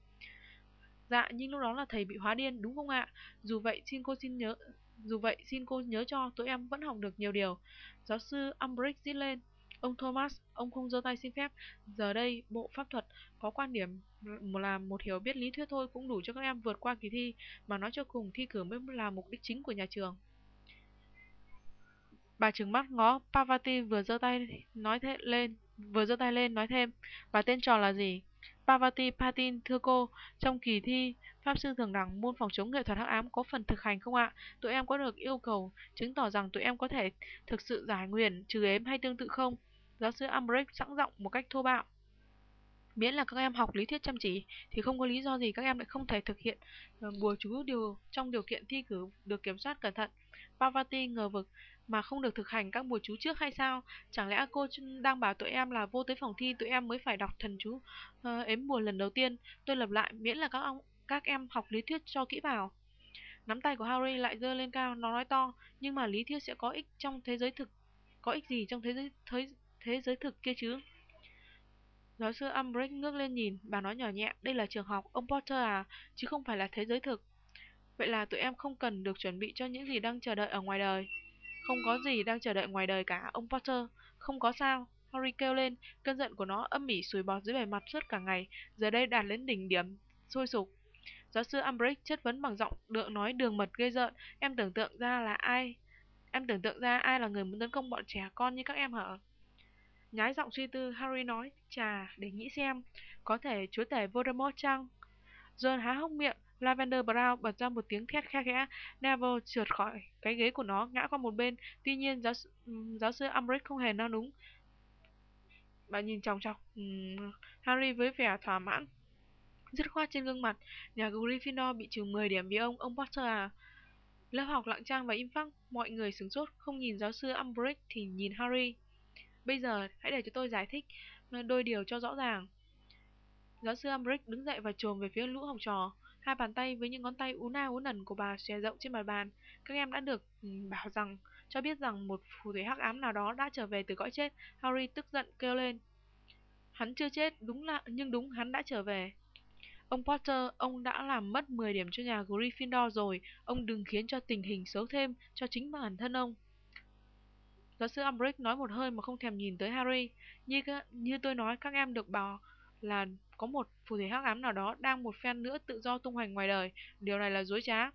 Dạ, nhưng lúc đó là thầy bị hóa điên đúng không ạ? Dù vậy xin cô xin nhớ dù vậy xin cô nhớ cho tụi em vẫn học được nhiều điều. Giáo sư Umbridge dí lên. Ông Thomas, ông không giơ tay xin phép. Giờ đây, bộ pháp thuật có quan điểm là một hiểu biết lý thuyết thôi cũng đủ cho các em vượt qua kỳ thi, mà nói cho cùng thi cử mới là mục đích chính của nhà trường. Bà trừng mắt ngó Parvati vừa giơ tay nói thế lên, vừa giơ tay lên nói thêm, bà tên trò là gì? Parvati Patin thưa cô, trong kỳ thi Pháp sư thường đẳng môn phòng chống nghệ thuật hắc ám có phần thực hành không ạ? Tụi em có được yêu cầu chứng tỏ rằng tụi em có thể thực sự giải nguyền, trừ ếm hay tương tự không? Giáo sư Umbridge sẵn giọng một cách thô bạo. Miễn là các em học lý thuyết chăm chỉ thì không có lý do gì các em lại không thể thực hiện ờ, bùa chú điều trong điều kiện thi cử được kiểm soát cẩn thận. Parvati ngờ vực mà không được thực hành các bùa chú trước hay sao? Chẳng lẽ cô đang bảo tụi em là vô tới phòng thi tụi em mới phải đọc thần chú uh, ếm bùa lần đầu tiên? Tôi lặp lại miễn là các ông các em học lý thuyết cho kỹ vào. Nắm tay của Harry lại giơ lên cao, nó nói to, nhưng mà lý thuyết sẽ có ích trong thế giới thực. Có ích gì trong thế giới thế, thế giới thực kia chứ? Giáo sư Umbridge ngước lên nhìn, bà nói nhỏ nhẹ, đây là trường học, ông Potter à, chứ không phải là thế giới thực. Vậy là tụi em không cần được chuẩn bị cho những gì đang chờ đợi ở ngoài đời. Không có gì đang chờ đợi ngoài đời cả, ông Potter. Không có sao. Harry kêu lên, cơn giận của nó âm ỉ sùi bọt dưới bề mặt suốt cả ngày, giờ đây đạt đến đỉnh điểm, sôi sục. Giáo sư Umbridge chất vấn bằng giọng đượng nói đường mật ghê rợn, em tưởng tượng ra là ai? Em tưởng tượng ra ai là người muốn tấn công bọn trẻ con như các em hả? Nhái giọng suy tư, Harry nói, chà, để nghĩ xem, có thể chúa tể Voldemort chăng? John há hốc miệng, Lavender Brown bật ra một tiếng thét khe khẽ, Neville trượt khỏi cái ghế của nó, ngã qua một bên. Tuy nhiên, giáo, ừ, giáo sư Umbridge không hề nao núng. Bà nhìn chòng chọc um, Harry với vẻ thỏa mãn. Dứt khoát trên gương mặt, nhà Gryffindor bị trừ 10 điểm vì ông, ông Potter à. Lớp học lặng trang và im phăng, mọi người sửng sốt, không nhìn giáo sư Umbridge thì nhìn Harry. Bây giờ, hãy để cho tôi giải thích đôi điều cho rõ ràng. Giáo sư Umbridge đứng dậy và trồm về phía lũ học trò. Hai bàn tay với những ngón tay ú na ú nần của bà xòe rộng trên mặt bàn. Các em đã được ừ, bảo rằng, cho biết rằng một phù thủy hắc ám nào đó đã trở về từ cõi chết. Harry tức giận kêu lên. Hắn chưa chết, đúng là nhưng đúng hắn đã trở về. Ông Potter, ông đã làm mất 10 điểm cho nhà Gryffindor rồi, ông đừng khiến cho tình hình xấu thêm cho chính bản thân ông. Giáo sư Umbridge nói một hơi mà không thèm nhìn tới Harry. Như, như tôi nói, các em được bảo là có một phù thủy hắc ám nào đó đang một phen nữa tự do tung hoành ngoài đời. Điều này là dối trá.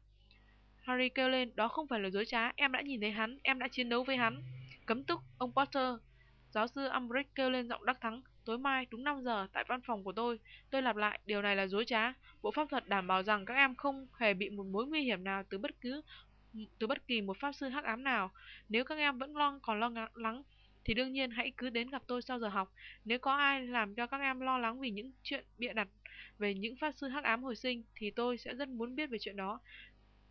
Harry kêu lên, đó không phải là dối trá, em đã nhìn thấy hắn, em đã chiến đấu với hắn. Cấm túc, ông Potter. Giáo sư Umbridge kêu lên giọng đắc thắng, tối mai đúng 5 giờ tại văn phòng của tôi. Tôi lặp lại, điều này là dối trá. Bộ pháp thuật đảm bảo rằng các em không hề bị một mối nguy hiểm nào từ bất cứ từ bất kỳ một pháp sư hắc ám nào. Nếu các em vẫn lo còn lo lắng thì đương nhiên hãy cứ đến gặp tôi sau giờ học. Nếu có ai làm cho các em lo lắng vì những chuyện bịa đặt về những pháp sư hắc ám hồi sinh thì tôi sẽ rất muốn biết về chuyện đó.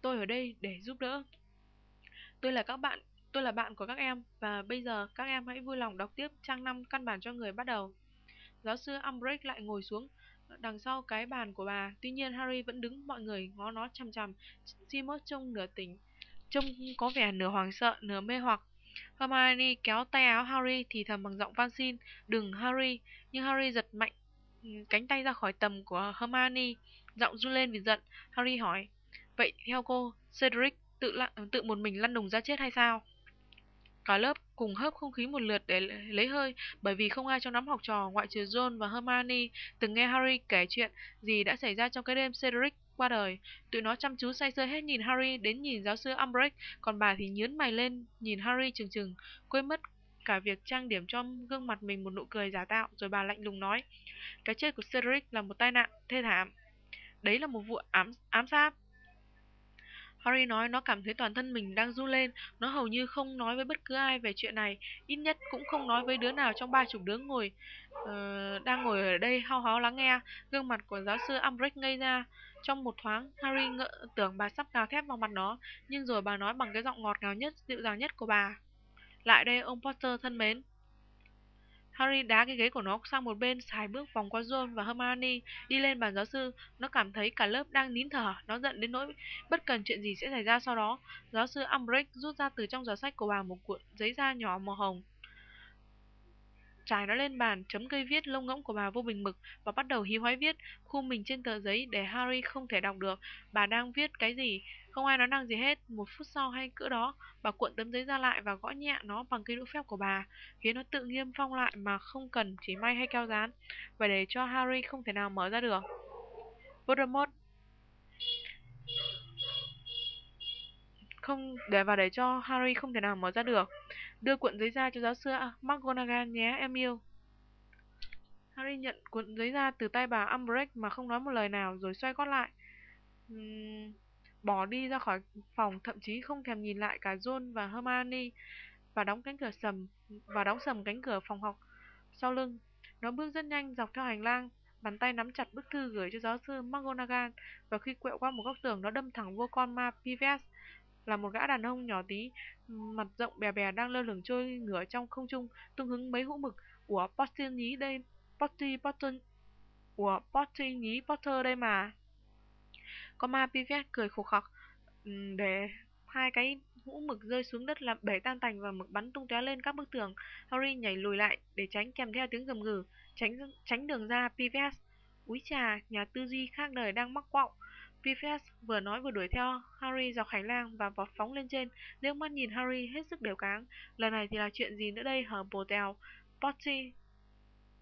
Tôi ở đây để giúp đỡ. Tôi là các bạn, tôi là bạn của các em và bây giờ các em hãy vui lòng đọc tiếp trang 5 căn bản cho người bắt đầu. Giáo sư Umbridge lại ngồi xuống ờ, đằng sau cái bàn của bà. Tuy nhiên Harry vẫn đứng mọi người ngó nó chằm chằm. Seamus trông nửa tỉnh, trông có vẻ nửa hoàng sợ, nửa mê hoặc. Hermione kéo tay áo Harry thì thầm bằng giọng van xin, "Đừng Harry." Nhưng Harry giật mạnh ừ, cánh tay ra khỏi tầm của Hermione, giọng run lên vì giận. Harry hỏi, "Vậy theo cô, Cedric tự lặn, ờ, tự một mình lăn đùng ra chết hay sao?" Cả lớp cùng hớp không khí một lượt để lấy hơi bởi vì không ai trong đám học trò ngoại trừ John và Hermione từng nghe Harry kể chuyện gì đã xảy ra trong cái đêm Cedric qua đời. Tụi nó chăm chú say sưa hết nhìn Harry đến nhìn giáo sư Umbridge, còn bà thì nhớn mày lên nhìn Harry chừng chừng, quên mất cả việc trang điểm cho gương mặt mình một nụ cười giả tạo, rồi bà lạnh lùng nói, cái chết của Cedric là một tai nạn thê thảm. Đấy là một vụ ám ám sát. Harry nói nó cảm thấy toàn thân mình đang run lên, nó hầu như không nói với bất cứ ai về chuyện này, ít nhất cũng không nói với đứa nào trong ba chục đứa ngồi uh, đang ngồi ở đây hao háo lắng nghe. Gương mặt của giáo sư Umbridge ngây ra. Trong một thoáng, Harry ngỡ tưởng bà sắp gào thét vào mặt nó, nhưng rồi bà nói bằng cái giọng ngọt ngào nhất, dịu dàng nhất của bà. Lại đây ông Potter thân mến. Harry đá cái ghế của nó sang một bên, xài bước vòng qua John và Hermione, đi lên bàn giáo sư. Nó cảm thấy cả lớp đang nín thở, nó giận đến nỗi bất cần chuyện gì sẽ xảy ra sau đó. Giáo sư Umbridge rút ra từ trong giỏ sách của bà một cuộn giấy da nhỏ màu hồng trải nó lên bàn, chấm cây viết lông ngỗng của bà vô bình mực và bắt đầu hí hoái viết, khu mình trên tờ giấy để Harry không thể đọc được. Bà đang viết cái gì? Không ai nói năng gì hết. Một phút sau hay cỡ đó, bà cuộn tấm giấy ra lại và gõ nhẹ nó bằng cây đũa phép của bà, khiến nó tự nghiêm phong lại mà không cần chỉ may hay keo dán, và để cho Harry không thể nào mở ra được. Voldemort không để và để cho Harry không thể nào mở ra được. Đưa cuộn giấy ra cho giáo sư McGonagall nhé, em yêu. Harry nhận cuộn giấy ra từ tay bà Umbridge mà không nói một lời nào rồi xoay gót lại. Uhm, bỏ đi ra khỏi phòng thậm chí không thèm nhìn lại cả John và Hermione và đóng cánh cửa sầm và đóng sầm cánh cửa phòng học sau lưng. Nó bước rất nhanh dọc theo hành lang, bàn tay nắm chặt bức thư gửi cho giáo sư McGonagall và khi quẹo qua một góc tường nó đâm thẳng vô con ma Pives là một gã đàn ông nhỏ tí, mặt rộng bè bè đang lơ lửng trôi ngửa trong không trung, tung hứng mấy hũ mực. Ủa, Potter nhí đây, Potter, Potter, Ủa, Potter nhí Potter đây mà. Con ma Pivet cười khổ khọc, để hai cái hũ mực rơi xuống đất làm bể tan tành và mực bắn tung tóe lên các bức tường. Harry nhảy lùi lại để tránh kèm theo tiếng gầm gừ, tránh tránh đường ra Pivet. Úi trà, nhà tư duy khác đời đang mắc quọng. Griffiths vừa nói vừa đuổi theo Harry dọc hành lang và vọt phóng lên trên, liếc mắt nhìn Harry hết sức đều cáng. Lần này thì là chuyện gì nữa đây hở bồ tèo? Potty,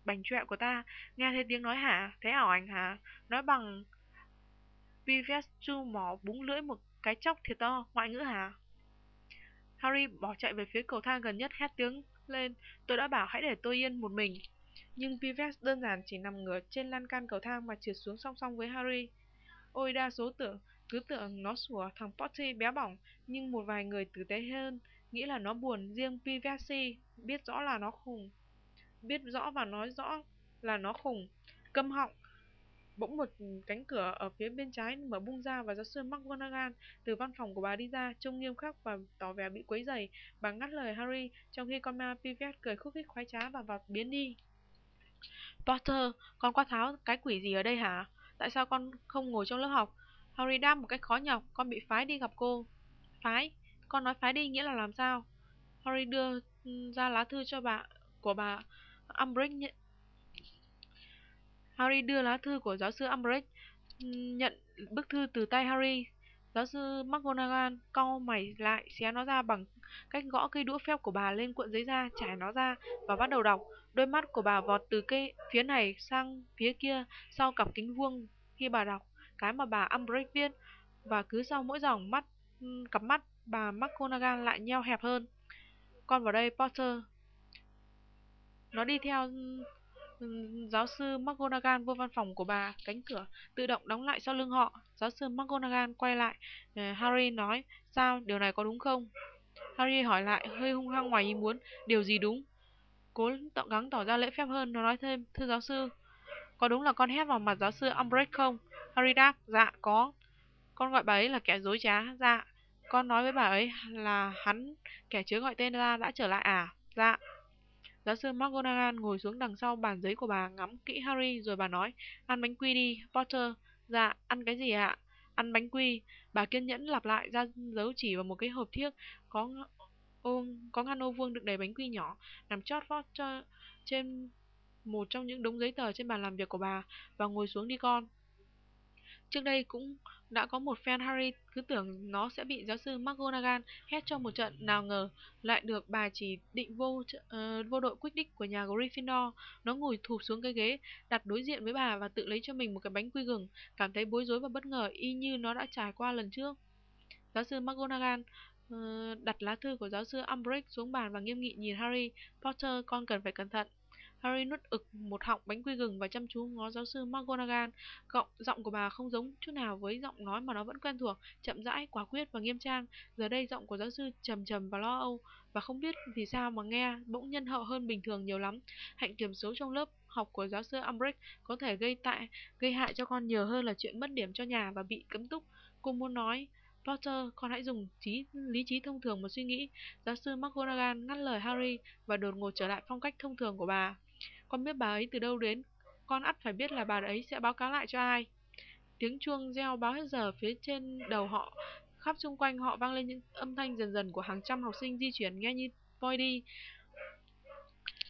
bành trẹo của ta, nghe thấy tiếng nói hả? Thế ảo ảnh hả? Nói bằng Griffiths chu mỏ búng lưỡi một cái chóc thiệt to, ngoại ngữ hả? Harry bỏ chạy về phía cầu thang gần nhất hét tiếng lên, tôi đã bảo hãy để tôi yên một mình. Nhưng Pivex đơn giản chỉ nằm ngửa trên lan can cầu thang mà trượt xuống song song với Harry. Ôi đa số tưởng, cứ tưởng nó sủa thằng Potty béo bỏng, nhưng một vài người tử tế hơn, nghĩ là nó buồn riêng Pivasi, biết rõ là nó khùng. Biết rõ và nói rõ là nó khùng. Câm họng. Bỗng một cánh cửa ở phía bên trái mở bung ra và giáo sư McGonagall từ văn phòng của bà đi ra, trông nghiêm khắc và tỏ vẻ bị quấy rầy. Bà ngắt lời Harry, trong khi con ma Pivet cười khúc khích khoái trá và vào biến đi. Potter, con qua tháo cái quỷ gì ở đây hả? Tại sao con không ngồi trong lớp học? Harry đáp một cách khó nhọc, con bị phái đi gặp cô. Phái? Con nói phái đi nghĩa là làm sao? Harry đưa ra lá thư cho bà của bà Umbridge nhận... Harry đưa lá thư của giáo sư Umbridge nhận bức thư từ tay Harry. Giáo sư McGonagall cau mày lại xé nó ra bằng cách gõ cây đũa phép của bà lên cuộn giấy da, trải nó ra và bắt đầu đọc. Đôi mắt của bà vọt từ cây phía này sang phía kia sau cặp kính vuông khi bà đọc cái mà bà Umbridge viết và cứ sau mỗi dòng mắt cặp mắt bà McGonagall lại nheo hẹp hơn. Con vào đây Potter. Nó đi theo giáo sư McGonagall vô văn phòng của bà, cánh cửa tự động đóng lại sau lưng họ. Giáo sư McGonagall quay lại, ờ, Harry nói, sao, điều này có đúng không? Harry hỏi lại, hơi hung hăng ngoài ý muốn, điều gì đúng? Cố gắng tỏ ra lễ phép hơn, nó nói thêm, thưa giáo sư, có đúng là con hét vào mặt giáo sư Umbridge không? Harry đáp, dạ, có. Con gọi bà ấy là kẻ dối trá, dạ. Con nói với bà ấy là hắn, kẻ chứa gọi tên ra đã trở lại à? Dạ. Giáo sư McGonagall ngồi xuống đằng sau bàn giấy của bà ngắm kỹ Harry rồi bà nói, ăn bánh quy đi, Potter. Dạ, ăn cái gì ạ? Ăn bánh quy. Bà kiên nhẫn lặp lại ra dấu chỉ vào một cái hộp thiếc có ôm có ngăn ô vuông đựng đầy bánh quy nhỏ nằm chót vót cho trên một trong những đống giấy tờ trên bàn làm việc của bà và ngồi xuống đi con. Trước đây cũng đã có một fan Harry cứ tưởng nó sẽ bị giáo sư McGonagall hét cho một trận, nào ngờ lại được bà chỉ định vô uh, vô đội Quidditch của nhà Gryffindor. Nó ngồi thụp xuống cái ghế, đặt đối diện với bà và tự lấy cho mình một cái bánh quy gừng, cảm thấy bối rối và bất ngờ y như nó đã trải qua lần trước. Giáo sư McGonagall Ờ, đặt lá thư của giáo sư Umbridge xuống bàn và nghiêm nghị nhìn Harry. Potter, con cần phải cẩn thận. Harry nuốt ực một họng bánh quy gừng và chăm chú ngó giáo sư McGonagall. Cọng giọng của bà không giống chút nào với giọng nói mà nó vẫn quen thuộc, chậm rãi, quả quyết và nghiêm trang. Giờ đây giọng của giáo sư trầm trầm và lo âu và không biết vì sao mà nghe bỗng nhân hậu hơn bình thường nhiều lắm. Hạnh kiểm số trong lớp học của giáo sư Umbridge có thể gây tại gây hại cho con nhiều hơn là chuyện mất điểm cho nhà và bị cấm túc. Cô muốn nói Potter, con hãy dùng trí, lý trí thông thường mà suy nghĩ. Giáo sư McGonagall ngắt lời Harry và đột ngột trở lại phong cách thông thường của bà. Con biết bà ấy từ đâu đến, con ắt phải biết là bà ấy sẽ báo cáo lại cho ai. Tiếng chuông reo báo hết giờ phía trên đầu họ, khắp xung quanh họ vang lên những âm thanh dần dần của hàng trăm học sinh di chuyển nghe như voi đi.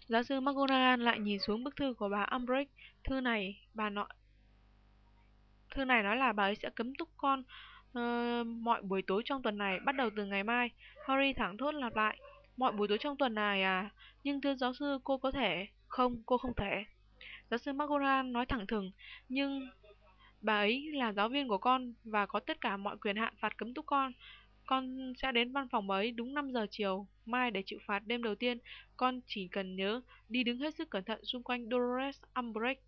Giáo sư McGonagall lại nhìn xuống bức thư của bà Umbridge. Thư này, bà nói... Thư này nói là bà ấy sẽ cấm túc con uh, mọi buổi tối trong tuần này, bắt đầu từ ngày mai. Harry thẳng thốt lặp lại. Mọi buổi tối trong tuần này à? Nhưng thưa giáo sư, cô có thể... Không, cô không thể. Giáo sư McGonagall nói thẳng thừng. Nhưng bà ấy là giáo viên của con và có tất cả mọi quyền hạn phạt cấm túc con. Con sẽ đến văn phòng bà ấy đúng 5 giờ chiều mai để chịu phạt đêm đầu tiên. Con chỉ cần nhớ đi đứng hết sức cẩn thận xung quanh Dolores Umbridge.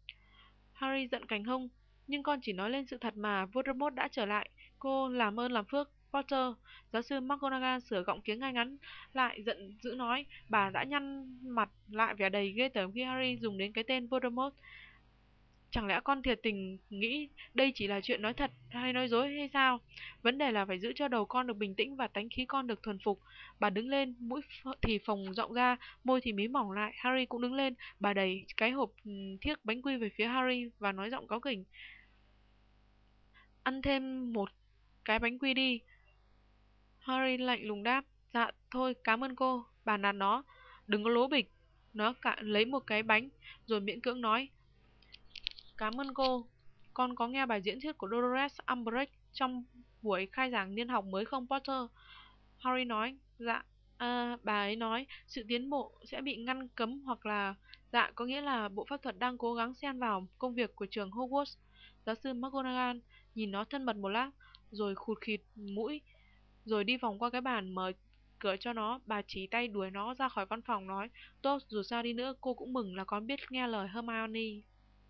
Harry giận cành hông. Nhưng con chỉ nói lên sự thật mà Voldemort đã trở lại. Cô làm ơn làm phước. Potter, giáo sư McGonagall sửa gọng kiếng ngay ngắn lại giận dữ nói, bà đã nhăn mặt lại vẻ đầy ghê tởm khi Harry dùng đến cái tên Voldemort. Chẳng lẽ con thiệt tình nghĩ đây chỉ là chuyện nói thật hay nói dối hay sao? Vấn đề là phải giữ cho đầu con được bình tĩnh và tánh khí con được thuần phục. Bà đứng lên, mũi thì phồng rộng ra, môi thì mí mỏng lại. Harry cũng đứng lên, bà đẩy cái hộp thiếc bánh quy về phía Harry và nói giọng cáu kỉnh. Ăn thêm một cái bánh quy đi. Harry lạnh lùng đáp. Dạ, thôi, cảm ơn cô. Bà nạt nó. Đừng có lố bịch. Nó cả lấy một cái bánh, rồi miễn cưỡng nói. Cảm ơn cô. Con có nghe bài diễn thuyết của Dolores Umbridge trong buổi khai giảng niên học mới không Potter? Harry nói, dạ, à, bà ấy nói sự tiến bộ sẽ bị ngăn cấm hoặc là, dạ, có nghĩa là bộ pháp thuật đang cố gắng xen vào công việc của trường Hogwarts. Giáo sư McGonagall nhìn nó thân mật một lát, rồi khụt khịt mũi, rồi đi vòng qua cái bàn mở cửa cho nó, bà chỉ tay đuổi nó ra khỏi văn phòng nói, tốt, dù sao đi nữa cô cũng mừng là con biết nghe lời Hermione.